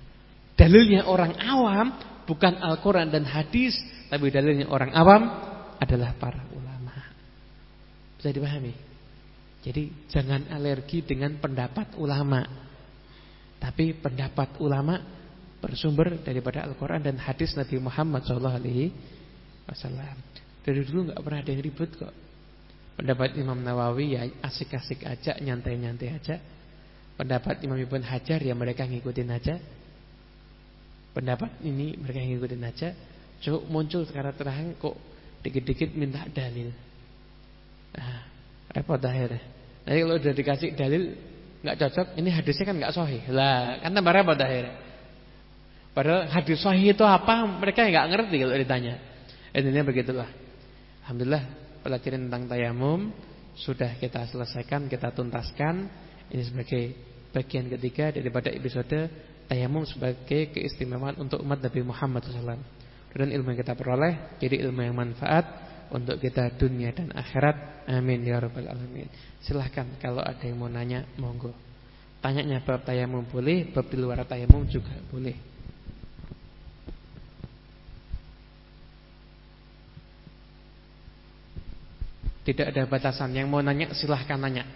Dalilnya orang awam bukan Al-Qur'an dan hadis, tapi dalilnya orang awam adalah para ulama. Bisa dipahami? Jadi jangan alergi dengan pendapat ulama. Tapi pendapat ulama bersumber daripada Al-Quran dan hadis Nabi Muhammad SAW. Dari dulu nggak pernah ada yang ribut kok. Pendapat Imam Nawawi ya asik-asik aja, nyantai-nyantai aja. Pendapat Imam Ibn Hajar ya mereka ngikutin aja. Pendapat ini mereka ngikutin aja. Coba muncul sekarang terang kok dikit-dikit minta dalil. Nah, repot akhirnya. Nanti kalau udah dikasih dalil nggak cocok, ini hadisnya kan nggak sahih. Lah, kan tambah repot akhirnya. Padahal hadis sahih itu apa? Mereka nggak ngerti kalau ditanya. Intinya begitulah. Alhamdulillah pelajaran tentang tayamum sudah kita selesaikan, kita tuntaskan. Ini sebagai bagian ketiga daripada episode tayamum sebagai keistimewaan untuk umat Nabi Muhammad SAW. Dan ilmu yang kita peroleh jadi ilmu yang manfaat untuk kita dunia dan akhirat. Amin ya rabbal alamin. Silahkan kalau ada yang mau nanya, monggo. Tanyanya bab tayamum boleh, bab di luar tayamum juga boleh. Tidak ada batasan. Yang mau nanya silahkan nanya.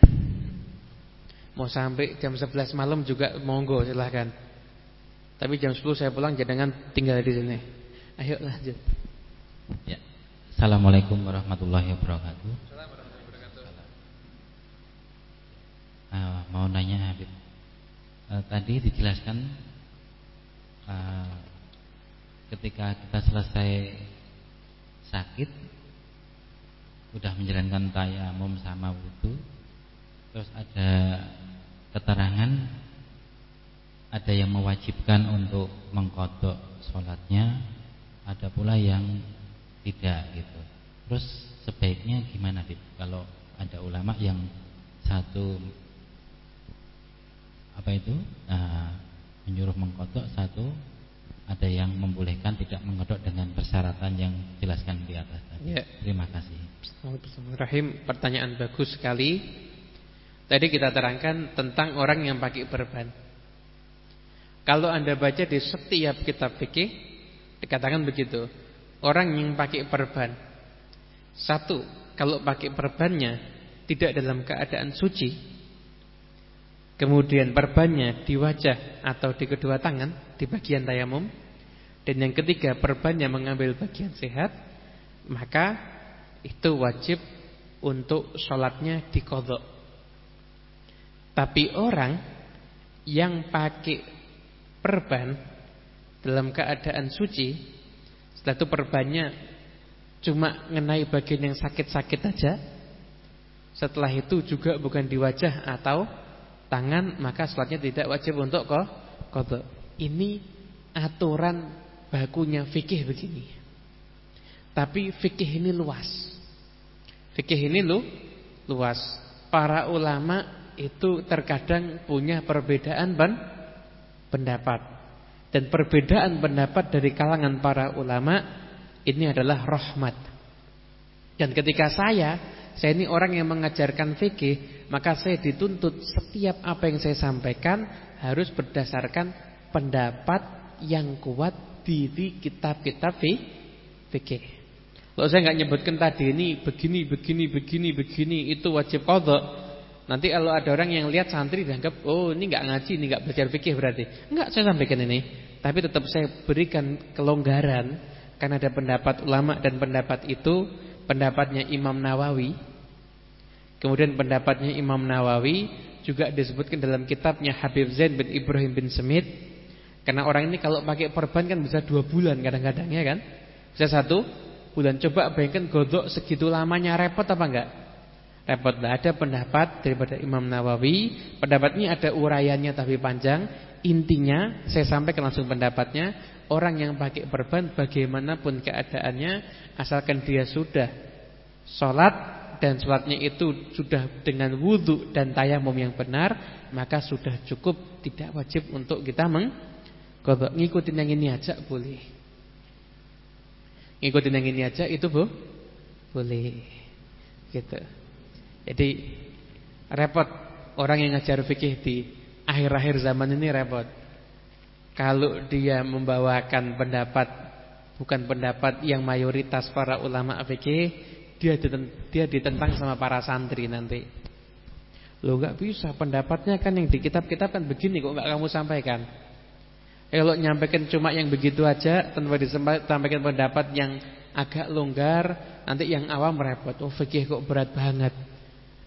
Mau sampai jam 11 malam juga monggo silahkan. Tapi jam 10 saya pulang jangan tinggal di sini. Ayo lanjut. Ya. Assalamualaikum warahmatullahi wabarakatuh. Uh, mau nanya Habib. Uh, tadi dijelaskan uh, ketika kita selesai sakit, sudah menjalankan tayamum sama wudhu, terus ada keterangan ada yang mewajibkan untuk mengkodok sholatnya, ada pula yang tidak gitu. Terus sebaiknya gimana Bib? Kalau ada ulama yang satu apa itu uh, menyuruh mengkodok satu ada yang membolehkan tidak mengkodok dengan persyaratan yang jelaskan di atas tadi. Ya. Terima kasih. Bismillahirrahmanirrahim. Pertanyaan bagus sekali. Tadi kita terangkan tentang orang yang pakai perban. Kalau Anda baca di setiap kitab fikih dikatakan begitu. Orang yang pakai perban. Satu Kalau pakai perbannya Tidak dalam keadaan suci. Kemudian perbannya di wajah Atau di kedua tangan Di bagian tayamum. Dan yang ketiga perbannya mengambil bagian sehat Maka Itu wajib Untuk sholatnya dikodok Tapi orang Yang pakai perban Dalam keadaan suci setelah itu perbannya cuma mengenai bagian yang sakit-sakit aja. Setelah itu juga bukan di wajah atau tangan maka sholatnya tidak wajib untuk kodok. Ini aturan bakunya fikih begini. Tapi fikih ini luas. Fikih ini lu luas. Para ulama itu terkadang punya perbedaan ban pendapat. Dan perbedaan pendapat dari kalangan para ulama ini adalah rahmat. Dan ketika saya, saya ini orang yang mengajarkan fikih, maka saya dituntut setiap apa yang saya sampaikan harus berdasarkan pendapat yang kuat di kitab-kitab fikih. Kalau saya nggak nyebutkan tadi ini begini, begini, begini, begini, itu wajib kodok. Nanti kalau ada orang yang lihat santri dianggap, oh ini nggak ngaji, ini nggak belajar fikih berarti. Enggak, saya sampaikan ini. Tapi tetap saya berikan kelonggaran karena ada pendapat ulama dan pendapat itu pendapatnya Imam Nawawi. Kemudian pendapatnya Imam Nawawi juga disebutkan dalam kitabnya Habib Zain bin Ibrahim bin Semit. Karena orang ini kalau pakai perban kan bisa dua bulan kadang-kadang ya kan. Bisa satu bulan. Coba bayangkan godok segitu lamanya repot apa enggak? Repot. Nah, ada pendapat daripada Imam Nawawi. Pendapat ini ada uraiannya tapi panjang. Intinya saya sampaikan langsung pendapatnya Orang yang pakai perban bagaimanapun keadaannya Asalkan dia sudah Sholat dan sholatnya itu sudah dengan wudhu dan tayamum yang benar Maka sudah cukup Tidak wajib untuk kita mengkodok Ngikutin yang ini aja boleh Ngikutin yang ini aja itu bu Boleh Gitu Jadi repot Orang yang ngajar fikih di akhir-akhir zaman ini repot. Kalau dia membawakan pendapat bukan pendapat yang mayoritas para ulama fikih, dia dia ditentang sama para santri nanti. Lo nggak bisa pendapatnya kan yang di kitab-kitab kan begini kok nggak kamu sampaikan. Kalau nyampaikan cuma yang begitu aja tanpa disampaikan pendapat yang agak longgar, nanti yang awam repot. Oh fikih kok berat banget.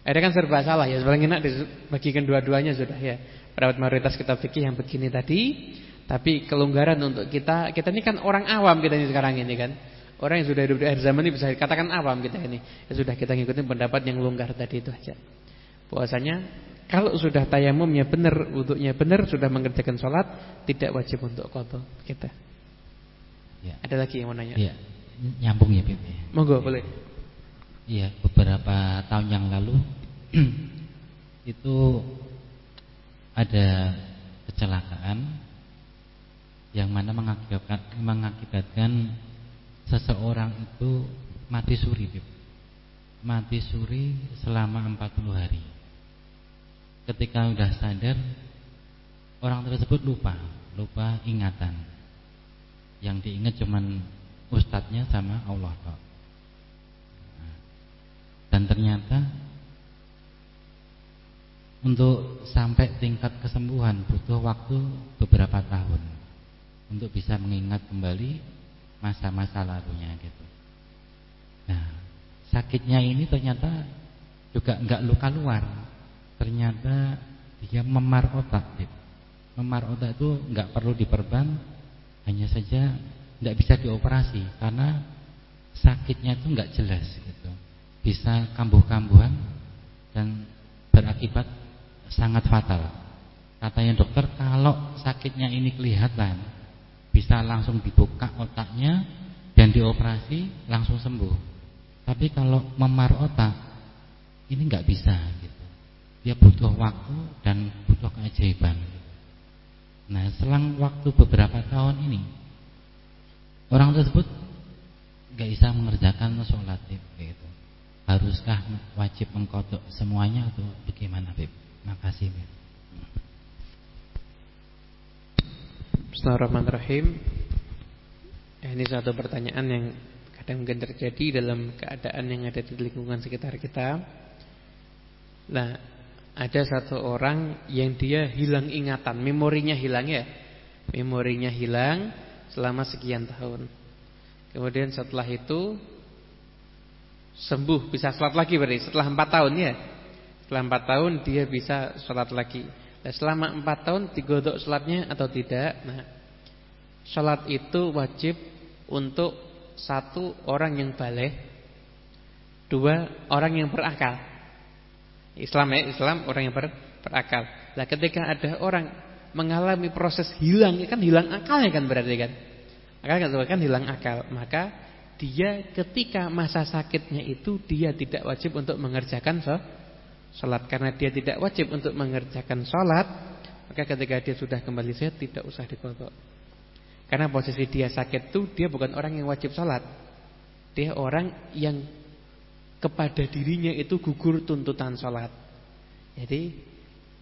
Ada kan serba salah ya, sebenarnya enak dibagikan dua-duanya sudah ya pendapat mayoritas kitab fikih yang begini tadi, tapi kelonggaran untuk kita, kita ini kan orang awam kita ini sekarang ini kan. Orang yang sudah hidup di akhir zaman ini bisa katakan awam kita ini. Ya sudah kita ngikutin pendapat yang longgar tadi itu aja. Puasanya kalau sudah tayamumnya benar, wudhunya benar, sudah mengerjakan sholat, tidak wajib untuk kotor kita. Ya. Ada lagi yang mau nanya? Iya. Nyambung ya, Bib. Monggo, boleh. Iya, beberapa tahun yang lalu [clears throat] itu ada kecelakaan yang mana mengakibatkan mengakibatkan seseorang itu mati suri, mati suri selama 40 hari. Ketika sudah sadar, orang tersebut lupa, lupa ingatan. Yang diingat cuman ustadznya sama Allah, Pak. Dan ternyata untuk sampai tingkat kesembuhan butuh waktu beberapa tahun untuk bisa mengingat kembali masa-masa lalunya gitu. Nah, sakitnya ini ternyata juga enggak luka luar. Ternyata dia memar otak. Gitu. Memar otak itu enggak perlu diperban, hanya saja enggak bisa dioperasi karena sakitnya itu enggak jelas gitu. Bisa kambuh-kambuhan dan berakibat sangat fatal. Katanya dokter kalau sakitnya ini kelihatan bisa langsung dibuka otaknya dan dioperasi langsung sembuh. Tapi kalau memar otak ini nggak bisa gitu. Dia butuh waktu dan butuh keajaiban. Nah, selang waktu beberapa tahun ini orang tersebut nggak bisa mengerjakan sholat gitu. Haruskah wajib mengkodok semuanya atau bagaimana, Beb? Makasih. Bismillahirrahmanirrahim. Ini satu pertanyaan yang kadang mungkin terjadi dalam keadaan yang ada di lingkungan sekitar kita. Nah, ada satu orang yang dia hilang ingatan, memorinya hilang ya. Memorinya hilang selama sekian tahun. Kemudian setelah itu sembuh, bisa sholat lagi berarti setelah empat tahun ya. Setelah empat tahun dia bisa sholat lagi. Nah, selama empat tahun digodok sholatnya atau tidak? Nah, sholat itu wajib untuk satu orang yang balik, dua orang yang berakal. Islam ya, Islam orang yang ber, berakal. Nah, ketika ada orang mengalami proses hilang, kan hilang akalnya kan berarti kan. Akal kan, kan hilang akal, maka dia ketika masa sakitnya itu dia tidak wajib untuk mengerjakan sholat. Karena dia tidak wajib untuk mengerjakan sholat maka ketika dia sudah kembali sehat tidak usah dikodok karena posisi dia sakit itu dia bukan orang yang wajib sholat. Dia orang yang kepada dirinya itu gugur tuntutan sholat. Jadi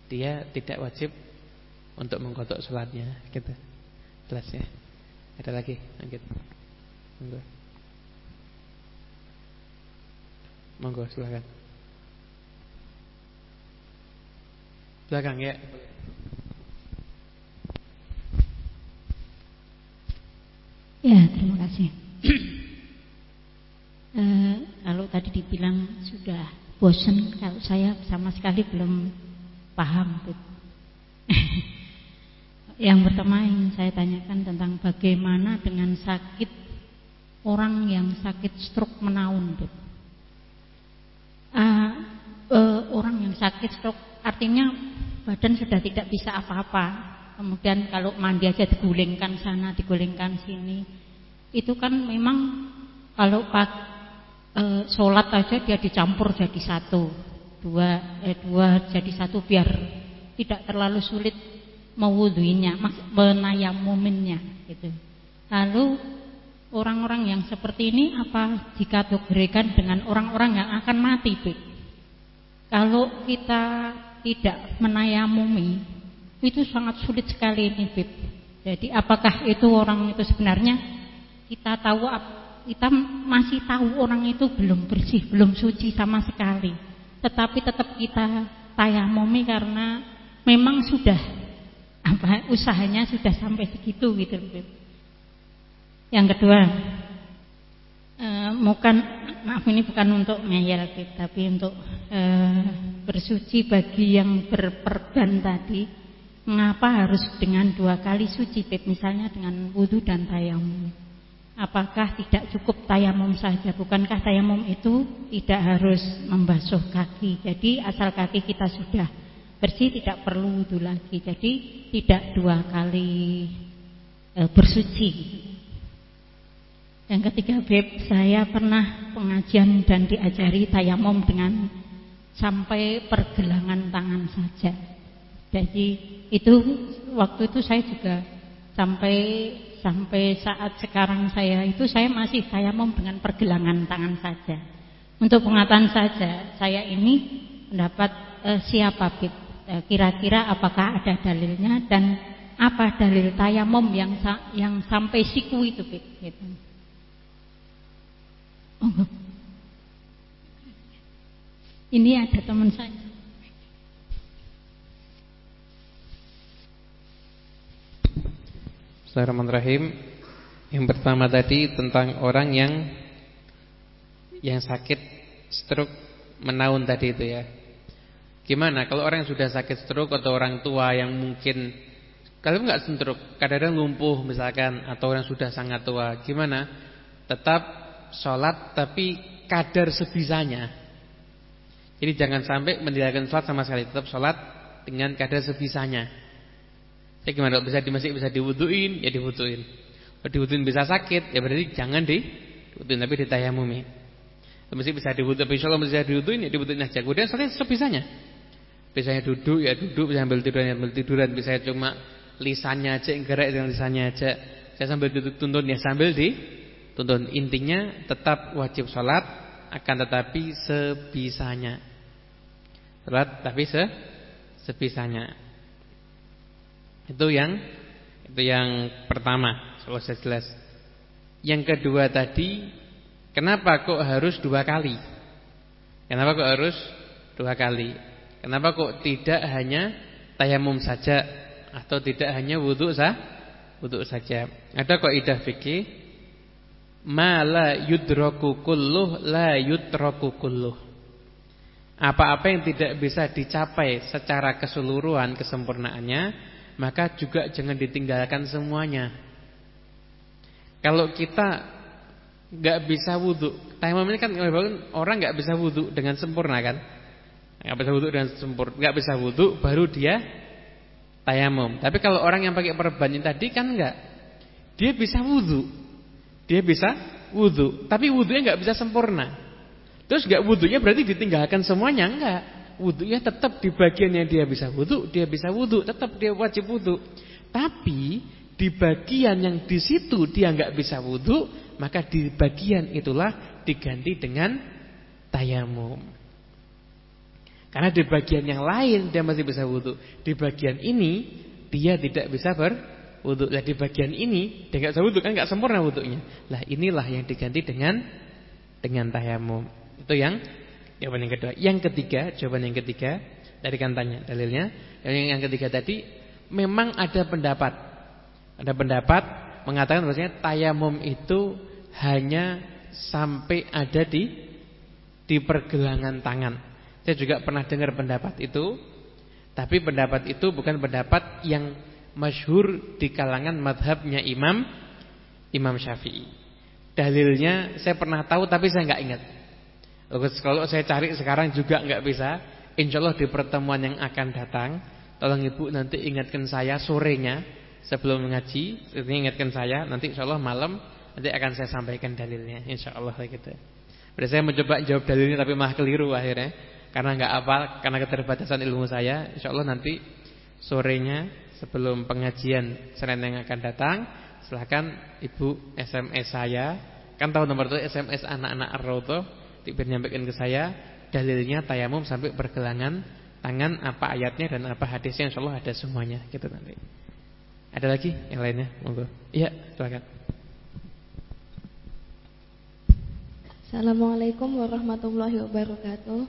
dia tidak wajib untuk mengkodok sholatnya gitu. Jelas ya ada lagi? Lanjut. Monggo monggo silakan. Belakang ya. Ya terima kasih. E, [clears throat] kalau tadi dibilang sudah bosan kalau saya sama sekali belum paham [laughs] Yang pertama yang saya tanyakan tentang bagaimana dengan sakit orang yang sakit stroke menaun, Uh, uh, orang yang sakit stroke artinya badan sudah tidak bisa apa-apa. Kemudian kalau mandi aja digulingkan sana, digulingkan sini. Itu kan memang kalau pak uh, sholat aja dia dicampur jadi satu, dua, eh, dua jadi satu biar tidak terlalu sulit mewuduinya, menayamuminnya gitu. Lalu orang-orang yang seperti ini apa dikategorikan dengan orang-orang yang akan mati, Bik? Kalau kita tidak menayamumi, itu sangat sulit sekali ini, Bib. Jadi apakah itu orang itu sebenarnya kita tahu kita masih tahu orang itu belum bersih, belum suci sama sekali. Tetapi tetap kita tayamumi karena memang sudah apa usahanya sudah sampai segitu gitu Yang kedua, e, bukan maaf ini bukan untuk ngeyel tapi untuk e, bersuci bagi yang berperdan tadi. Mengapa harus dengan dua kali suci, Beb? Misalnya dengan wudhu dan tayamum. Apakah tidak cukup tayamum saja? Bukankah tayamum itu tidak harus membasuh kaki? Jadi asal kaki kita sudah bersih tidak perlu wudhu lagi. Jadi tidak dua kali e, bersuci. Yang ketiga, Beb, saya pernah pengajian dan diajari tayamum dengan sampai pergelangan tangan saja. Jadi itu waktu itu saya juga sampai sampai saat sekarang saya itu saya masih tayamum dengan pergelangan tangan saja. Untuk pengetahuan saja, saya ini mendapat eh, siapa Beb? Eh, kira-kira apakah ada dalilnya dan apa dalil tayamum yang yang sampai siku itu gitu. Oh. [laughs] Ini ada teman saya. Bismillahirrahmanirrahim. Yang pertama tadi tentang orang yang yang sakit stroke menaun tadi itu ya. Gimana kalau orang yang sudah sakit stroke atau orang tua yang mungkin kalau nggak stroke, kadang-kadang lumpuh misalkan atau orang sudah sangat tua, gimana? Tetap sholat tapi kadar sebisanya. Jadi jangan sampai meninggalkan sholat sama sekali, tetap sholat dengan kadar sebisanya. Jadi gimana? Kalau bisa di masjid bisa diwuduin, ya diwuduin. Kalau diwuduin bisa sakit, ya berarti jangan diwuduin tapi ditayamumi. Masih bisa diwuduin, tapi Allah bisa diwuduin, ya diwuduin aja. Kemudian sholat sebisanya. Biasanya duduk ya duduk, bisa sambil tiduran ya sambil tiduran, bisa cuma lisannya aja gerak dengan lisannya aja. Saya sambil duduk tuntun ya sambil di tuntun. Intinya tetap wajib sholat akan tetapi sebisanya. Sholat tapi se sebisanya. Itu yang itu yang pertama, selesai jelas. Yang kedua tadi, kenapa kok harus dua kali? Kenapa kok harus dua kali? Kenapa kok tidak hanya tayamum saja atau tidak hanya wudhu sah? Wudhu saja. Ada kok idah fikih ma la yudraku kulluh la yutraku kulluh. Apa-apa yang tidak bisa dicapai secara keseluruhan kesempurnaannya, maka juga jangan ditinggalkan semuanya. Kalau kita nggak bisa wudhu, tayamum ini kan orang nggak bisa wudhu dengan sempurna kan? nggak bisa wudhu dan sempurna, nggak bisa wudhu, baru dia tayamum. Tapi kalau orang yang pakai perban tadi kan enggak. Dia bisa wudhu. Dia bisa wudhu. Tapi wudhunya enggak bisa sempurna. Terus enggak wudhunya berarti ditinggalkan semuanya enggak. Wudhunya tetap di bagian yang dia bisa wudhu, dia bisa wudhu, tetap dia wajib wudhu. Tapi di bagian yang di situ dia enggak bisa wudhu, maka di bagian itulah diganti dengan tayamum. Karena di bagian yang lain dia masih bisa wudhu. Di bagian ini dia tidak bisa berwudhu. Lah di bagian ini dia nggak bisa wudhu kan nggak sempurna wudhunya. Lah inilah yang diganti dengan dengan tayamum. Itu yang jawaban yang kedua. Yang ketiga, jawaban yang ketiga dari kan tanya dalilnya. Yang yang ketiga tadi memang ada pendapat. Ada pendapat mengatakan bahwasanya tayamum itu hanya sampai ada di di pergelangan tangan. Saya juga pernah dengar pendapat itu, tapi pendapat itu bukan pendapat yang masyhur di kalangan madhabnya Imam Imam Syafi'i. Dalilnya saya pernah tahu tapi saya nggak ingat. Kalau saya cari sekarang juga nggak bisa. Insya Allah di pertemuan yang akan datang, tolong ibu nanti ingatkan saya sorenya sebelum mengaji, ingatkan saya nanti insya Allah malam nanti akan saya sampaikan dalilnya. Insya Allah gitu. Berarti saya mencoba jawab dalilnya tapi malah keliru akhirnya karena nggak apa karena keterbatasan ilmu saya. Insya Allah nanti sorenya sebelum pengajian Senin yang akan datang, silahkan ibu SMS saya. Kan tahu nomor itu SMS anak-anak Ar-Raudhah nyampaikan ke saya dalilnya tayamum sampai pergelangan tangan apa ayatnya dan apa hadisnya Insya Allah ada semuanya gitu nanti. Ada lagi yang lainnya? Monggo. Iya, silakan. Assalamualaikum warahmatullahi wabarakatuh.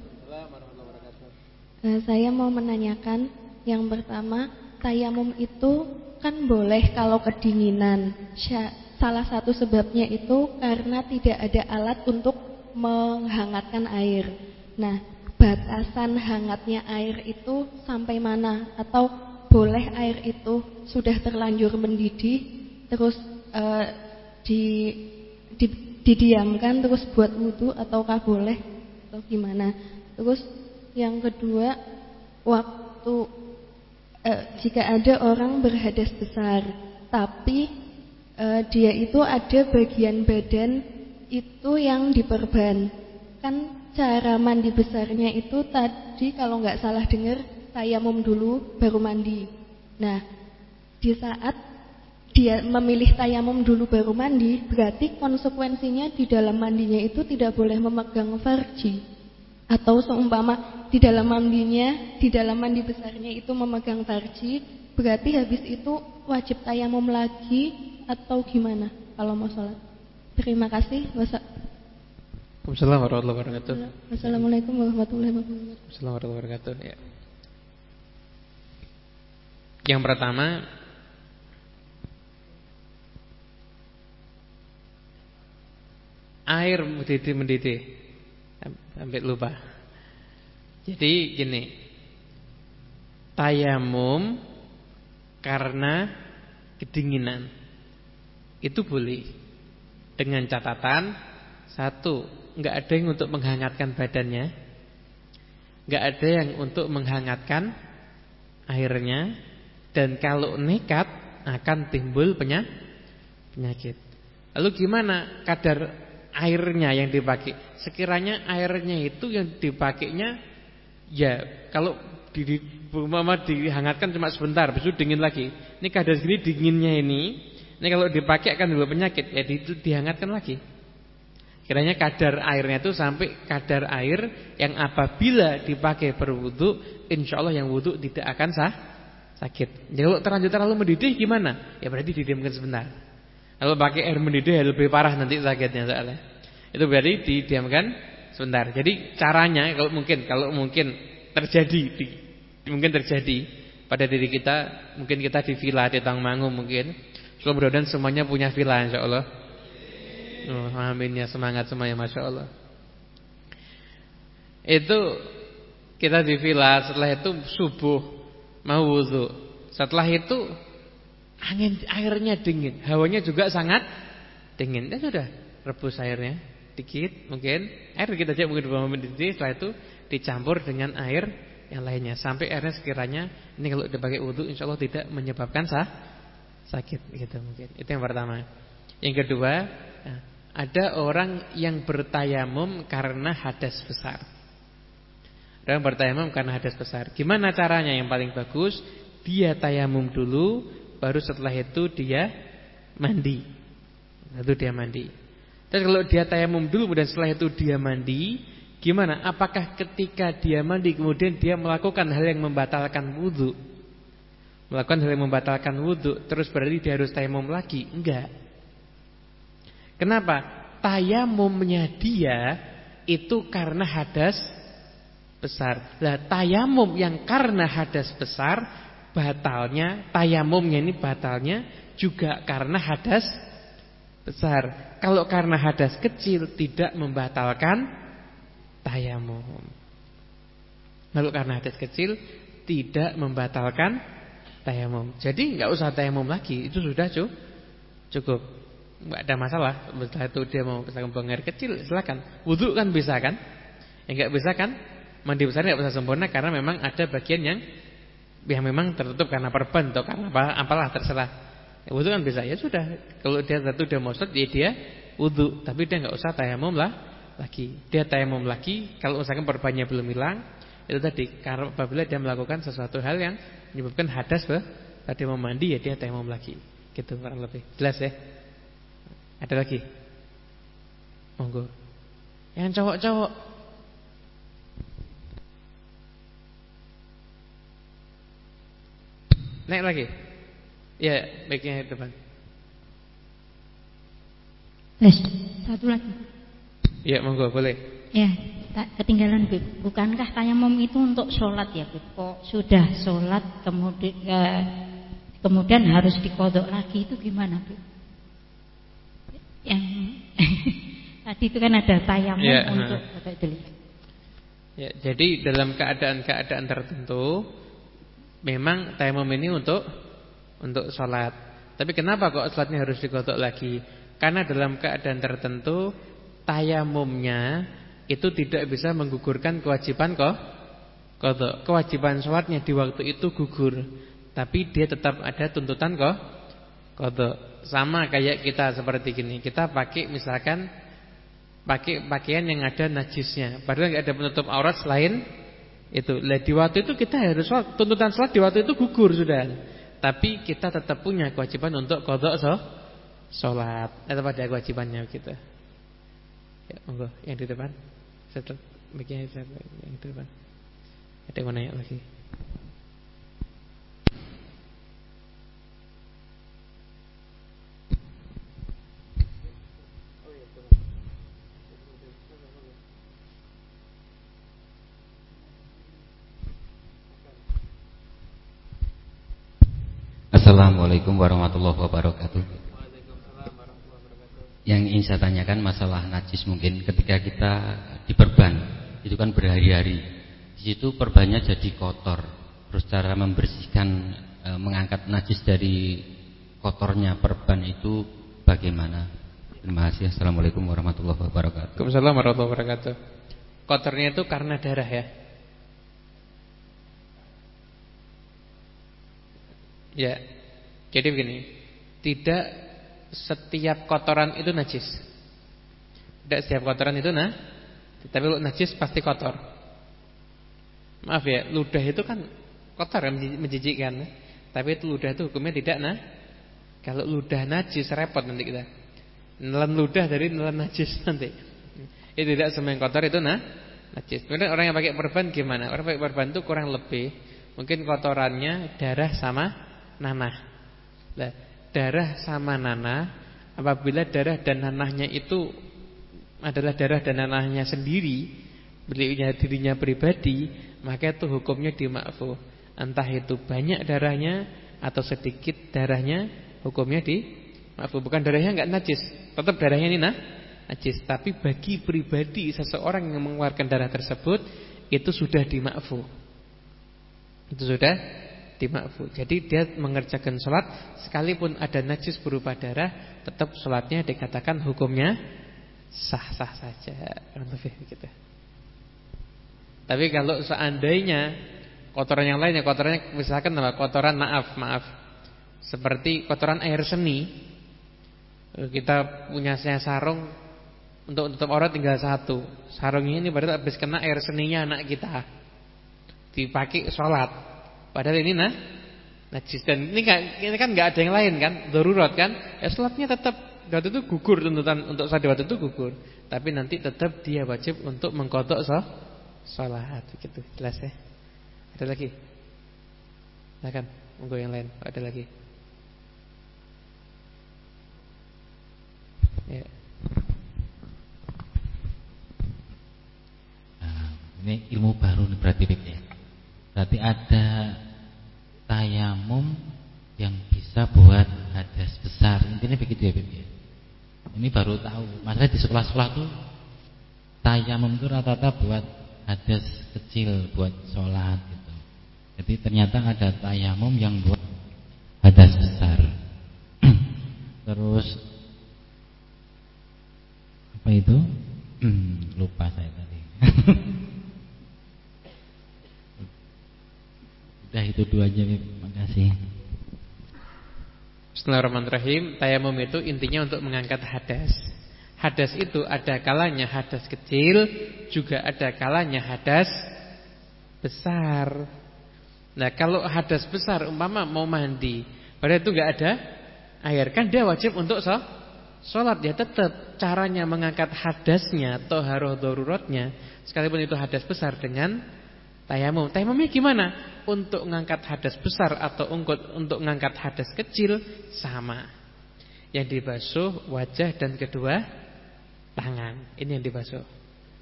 Uh, saya mau menanyakan yang pertama, tayamum itu kan boleh kalau kedinginan. Salah satu sebabnya itu karena tidak ada alat untuk menghangatkan air. Nah, batasan hangatnya air itu sampai mana? Atau boleh air itu sudah terlanjur mendidih terus uh, di, di didiamkan terus buat wudhu ataukah boleh atau gimana? Terus yang kedua waktu eh, jika ada orang berhadas besar tapi eh, dia itu ada bagian badan itu yang diperban kan cara mandi besarnya itu tadi kalau nggak salah dengar tayamum dulu baru mandi. Nah di saat dia memilih tayamum dulu baru mandi, berarti konsekuensinya di dalam mandinya itu tidak boleh memegang farji. Atau seumpama di dalam mandinya, di dalam mandi besarnya itu memegang farji, berarti habis itu wajib tayamum lagi atau gimana kalau mau sholat? Terima kasih. Wassalamualaikum warahmatullahi wabarakatuh. Wassalamualaikum warahmatullahi wabarakatuh. Wassalamualaikum warahmatullahi wabarakatuh. Ya. Yang pertama air mendidih-mendidih. Sampai lupa. Jadi gini. Tayamum karena kedinginan. Itu boleh. Dengan catatan satu, enggak ada yang untuk menghangatkan badannya. Enggak ada yang untuk menghangatkan airnya dan kalau nekat akan timbul penyakit. Lalu gimana kadar airnya yang dipakai. Sekiranya airnya itu yang dipakainya ya kalau di, di mama dihangatkan cuma sebentar, besok dingin lagi. Ini kadar segini dinginnya ini, ini kalau dipakai akan timbul penyakit, ya itu dihangatkan lagi. Kiranya kadar airnya itu sampai kadar air yang apabila dipakai berwudu, insya Allah yang wudu tidak akan sah sakit. Jadi kalau terlanjur terlalu mendidih gimana? Ya berarti didiamkan sebentar. Kalau pakai air mendidih ya lebih parah nanti sakitnya soalnya. Itu berarti didiamkan sebentar. Jadi caranya kalau mungkin kalau mungkin terjadi di, mungkin terjadi pada diri kita, mungkin kita di villa di Tangmangu mungkin. Mudah-mudahan semuanya punya villa insyaallah. Oh, amin ya semangat semuanya masyaallah. Itu kita di villa setelah itu subuh mau wudu. Setelah itu Angin airnya dingin, hawanya juga sangat dingin. Ya sudah, rebus airnya. Dikit mungkin. Air kita aja mungkin 2 menit. Setelah itu dicampur dengan air yang lainnya. Sampai akhirnya sekiranya ini kalau dipakai wudhu insya Allah tidak menyebabkan sah sakit. Gitu mungkin. Itu yang pertama. Yang kedua ya, ada orang yang bertayamum karena hadas besar. Orang bertayamum karena hadas besar. Gimana caranya? Yang paling bagus dia tayamum dulu baru setelah itu dia mandi lalu dia mandi terus kalau dia tayamum dulu dan setelah itu dia mandi Gimana? Apakah ketika dia mandi kemudian dia melakukan hal yang membatalkan wudhu? Melakukan hal yang membatalkan wudhu Terus berarti dia harus tayamum lagi? Enggak Kenapa? Tayamumnya dia Itu karena hadas besar Nah tayamum yang karena hadas besar Batalnya Tayamumnya ini batalnya Juga karena hadas besar Kalau karena hadas kecil Tidak membatalkan tayamum. Lalu karena hadas kecil tidak membatalkan tayamum. Jadi nggak usah tayamum lagi, itu sudah cukup. nggak ada masalah. Setelah itu dia mau buang air kecil, silakan. Wudhu kan bisa kan? Yang nggak bisa kan? Mandi besar nggak bisa sempurna karena memang ada bagian yang yang memang tertutup karena perban atau karena apa, apalah terserah. Ya, wudhu kan bisa ya sudah. Kalau dia satu dia mau ya dia wudhu, tapi dia nggak usah tayamum lah lagi. Dia tayamum lagi kalau misalkan perbannya belum hilang, itu tadi karena apabila dia melakukan sesuatu hal yang menyebabkan hadas be, tadi mau mandi ya dia tayamum lagi. Gitu kurang lebih. Jelas ya? Ada lagi? Monggo. Yang cowok-cowok Naik lagi. Ya, baiknya depan. Tes, satu lagi. Ya monggo boleh. Ya, tak ketinggalan Bib. Bukankah tayamum itu untuk sholat ya Bib? Kok sudah sholat kemudian eh, kemudian harus dikodok lagi itu gimana Bib? Yang [laughs] tadi itu kan ada tayamum ya, untuk kodok dulu. Ya, jadi dalam keadaan-keadaan tertentu memang tayamum ini untuk untuk sholat. Tapi kenapa kok sholatnya harus dikodok lagi? Karena dalam keadaan tertentu tayamumnya itu tidak bisa menggugurkan kewajiban kok kodok. Kewajiban sholatnya di waktu itu gugur, tapi dia tetap ada tuntutan kok kodok. Sama kayak kita seperti gini, kita pakai misalkan pakai pakaian yang ada najisnya, padahal nggak ada penutup aurat selain itu. Lah di waktu itu kita harus sholat, tuntutan sholat di waktu itu gugur sudah. Tapi kita tetap punya kewajiban untuk kodok so, sholat. Tetap ada kewajibannya kita. Ya, monggo yang di depan. Setelah bagian yang di depan. Ada yang mau nanya lagi? Assalamualaikum warahmatullahi wabarakatuh. Yang ingin saya tanyakan masalah najis mungkin ketika kita diperban itu kan berhari-hari. Di situ perbannya jadi kotor. Terus cara membersihkan e, mengangkat najis dari kotornya perban itu bagaimana? Terima kasih. Assalamualaikum warahmatullahi wabarakatuh. Waalaikumsalam warahmatullahi wabarakatuh. Kotornya itu karena darah ya. Ya. Jadi begini, tidak setiap kotoran itu najis. Tidak setiap kotoran itu nah, tapi najis pasti kotor. Maaf ya, ludah itu kan kotor yang menjijikkan. Tapi itu ludah itu hukumnya tidak nah. Kalau ludah najis repot nanti kita. Nelan ludah dari nelan najis [laughs] nanti. Itu tidak semua yang kotor itu nah najis. Kemudian orang yang pakai perban gimana? Orang pakai perban itu kurang lebih mungkin kotorannya darah sama nanah. Nah, darah sama nanah apabila darah dan nanahnya itu adalah darah dan nanahnya sendiri beliaunya dirinya pribadi maka itu hukumnya dimakfu entah itu banyak darahnya atau sedikit darahnya hukumnya dimakfu bukan darahnya enggak najis tetap darahnya ini nah najis. Tapi bagi pribadi seseorang yang mengeluarkan darah tersebut itu sudah dimakfu itu sudah dimakfu. Jadi dia mengerjakan sholat sekalipun ada najis berupa darah, tetap sholatnya dikatakan hukumnya sah-sah saja. Tapi kalau seandainya Kotoran yang lainnya kotorannya misalkan apa? Kotoran maaf, maaf. Seperti kotoran air seni. Kita punya sarung untuk tutup aurat tinggal satu. Sarungnya ini berarti habis kena air seninya anak kita. Dipakai sholat. Padahal ini nah najis dan ini kan ini kan nggak ada yang lain kan, darurat kan? Ya sholatnya tetap waktu itu gugur tuntutan untuk saat waktu itu gugur. Tapi nanti tetap dia wajib untuk mengkodok sholat. Begitu jelas ya. Ada lagi? Silakan, untuk yang lain. Ada lagi? Ya. Ini ilmu baru nih berarti ya. Berarti ada tayamum yang bisa buat hadas besar. Intinya begitu ya, ya. Ini baru tahu. Masalah di sekolah-sekolah tuh tayamum itu rata-rata buat hadas kecil, buat sholat gitu. Jadi ternyata ada tayamum yang buat hadas besar. [clears throat] Terus apa itu? [clears throat] Lupa saya tadi. [laughs] Udah itu dua aja, Terima kasih. Bismillahirrahmanirrahim. Tayamum itu intinya untuk mengangkat hadas. Hadas itu ada kalanya hadas kecil, juga ada kalanya hadas besar. Nah, kalau hadas besar umpama mau mandi, pada itu enggak ada air, kan dia wajib untuk sholat. Ya tetap caranya mengangkat hadasnya, toharoh daruratnya, sekalipun itu hadas besar dengan tayamum. Tayamumnya gimana? Untuk mengangkat hadas besar atau untuk untuk mengangkat hadas kecil sama. Yang dibasuh wajah dan kedua tangan. Ini yang dibasuh.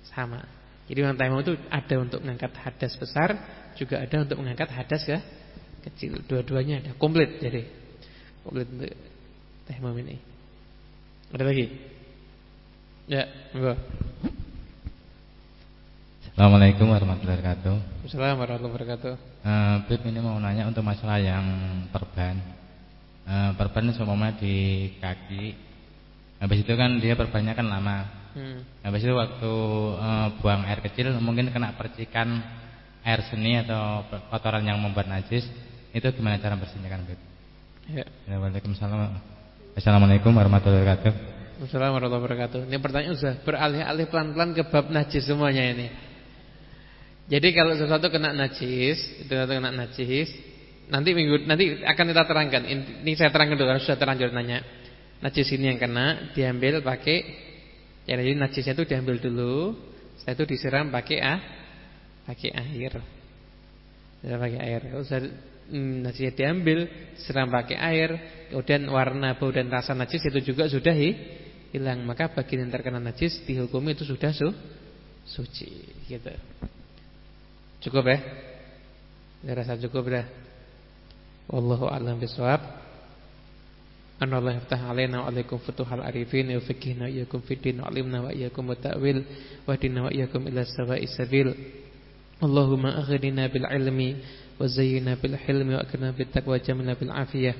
Sama. Jadi yang tayamum itu ada untuk mengangkat hadas besar, juga ada untuk mengangkat hadas ya kecil. Dua-duanya ada, komplit jadi. Komplit untuk tayamum ini. Ada lagi? Ya, enggak. Assalamualaikum warahmatullahi wabarakatuh. Assalamualaikum warahmatullahi wabarakatuh. Uh, Bib ini mau nanya untuk masalah yang perban. Uh, perban semua di kaki. Habis itu kan dia perbannya kan lama. Hmm. Habis itu waktu uh, buang air kecil mungkin kena percikan air seni atau kotoran yang membuat najis. Itu gimana cara bersihnya kan, Bib? Ya. Waalaikumsalam. Assalamualaikum warahmatullahi wabarakatuh. Assalamualaikum warahmatullahi wabarakatuh. Ini pertanyaan sudah beralih-alih pelan-pelan ke bab najis semuanya ini. Jadi kalau sesuatu kena najis, itu kena najis, nanti minggu nanti akan kita terangkan. Ini saya terangkan dulu harus sudah terlanjur nanya. Najis ini yang kena diambil pakai ya jadi najisnya itu diambil dulu, setelah itu disiram pakai ah pakai air. Ya pakai air. Sudah hmm, najisnya diambil, siram pakai air, kemudian warna bau dan rasa najis itu juga sudah hilang. Maka bagian yang terkena najis dihukumi itu sudah su suci gitu. Cukup ya? Saya rasa cukup dah. Wallahu a'lam bishawab. An Allah yaftah alaina wa alaikum futuhal arifin wa fiqhina iyyakum fid din wa alimna wa iyyakum ta'wil wa dinna wa iyyakum ila sawa'i sabil. Allahumma aghnina bil ilmi wa zayyina bil hilmi wa akrimna bit taqwa jamilna bil afiyah.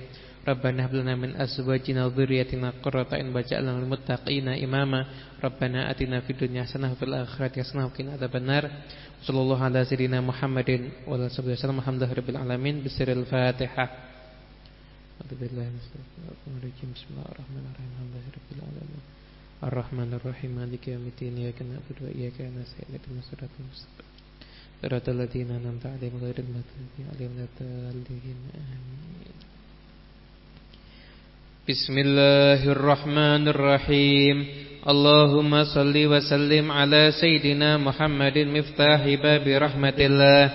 Rabbana hab lana min azwajina wa dhurriyyatina qurrata a'yun waj'alna lil muttaqina imama. Rabbana atina fid dunya hasanah wa fil akhirati hasanah wa qina adzabannar. Sallallahu ala sayidina Muhammadin wa ala alihi wasallam. Alhamdulillahirabbil alamin. Bisiril Fatihah. Bismillahirrahmanirrahim. Alhamdulillahirabbil alamin. Ar-Rahmanir-Rahim. Maliki yaumiddin. Iyyaka na'budu wa iyyaka nasta'in. Ihdinas siratal mustaqim. Siratal ladzina an'amta 'alaihim ghairil maghdubi 'alaihim waladdallin. Amin. بسم الله الرحمن الرحيم اللهم صل وسلم على سيدنا محمد مفتاح باب رحمة الله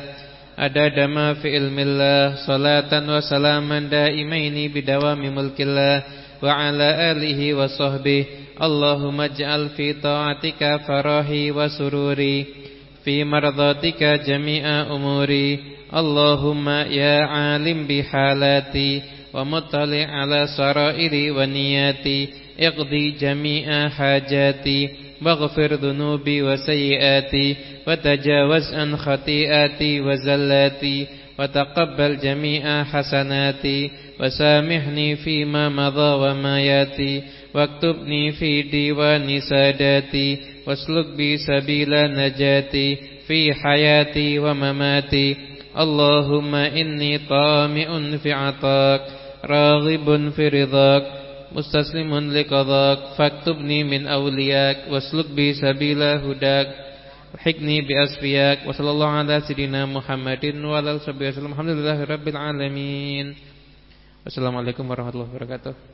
أداد ما في علم الله صلاة وسلاما دائمين بدوام ملك الله وعلى آله وصحبه اللهم اجعل في طاعتك فراحي وسروري في مرضاتك جميع أموري اللهم يا عالم بحالاتي ومطلع على سرائري ونياتي اقضي جميع حاجاتي واغفر ذنوبي وسيئاتي وتجاوز عن خطيئاتي وزلاتي وتقبل جميع حسناتي وسامحني فيما مضى وما ياتي واكتبني في ديوان ساداتي واسلك بي سبيل نجاتي في حياتي ومماتي. اللهم إني طامع في عطاك راغب في رضاك مستسلم لقضاك فاكتبني من أولياك واسلك بي سبيل هداك وحكني بأسفياك وصلى الله على سيدنا محمد وعلى آله وصحبه وسلم الحمد لله رب العالمين Wassalamualaikum warahmatullahi wabarakatuh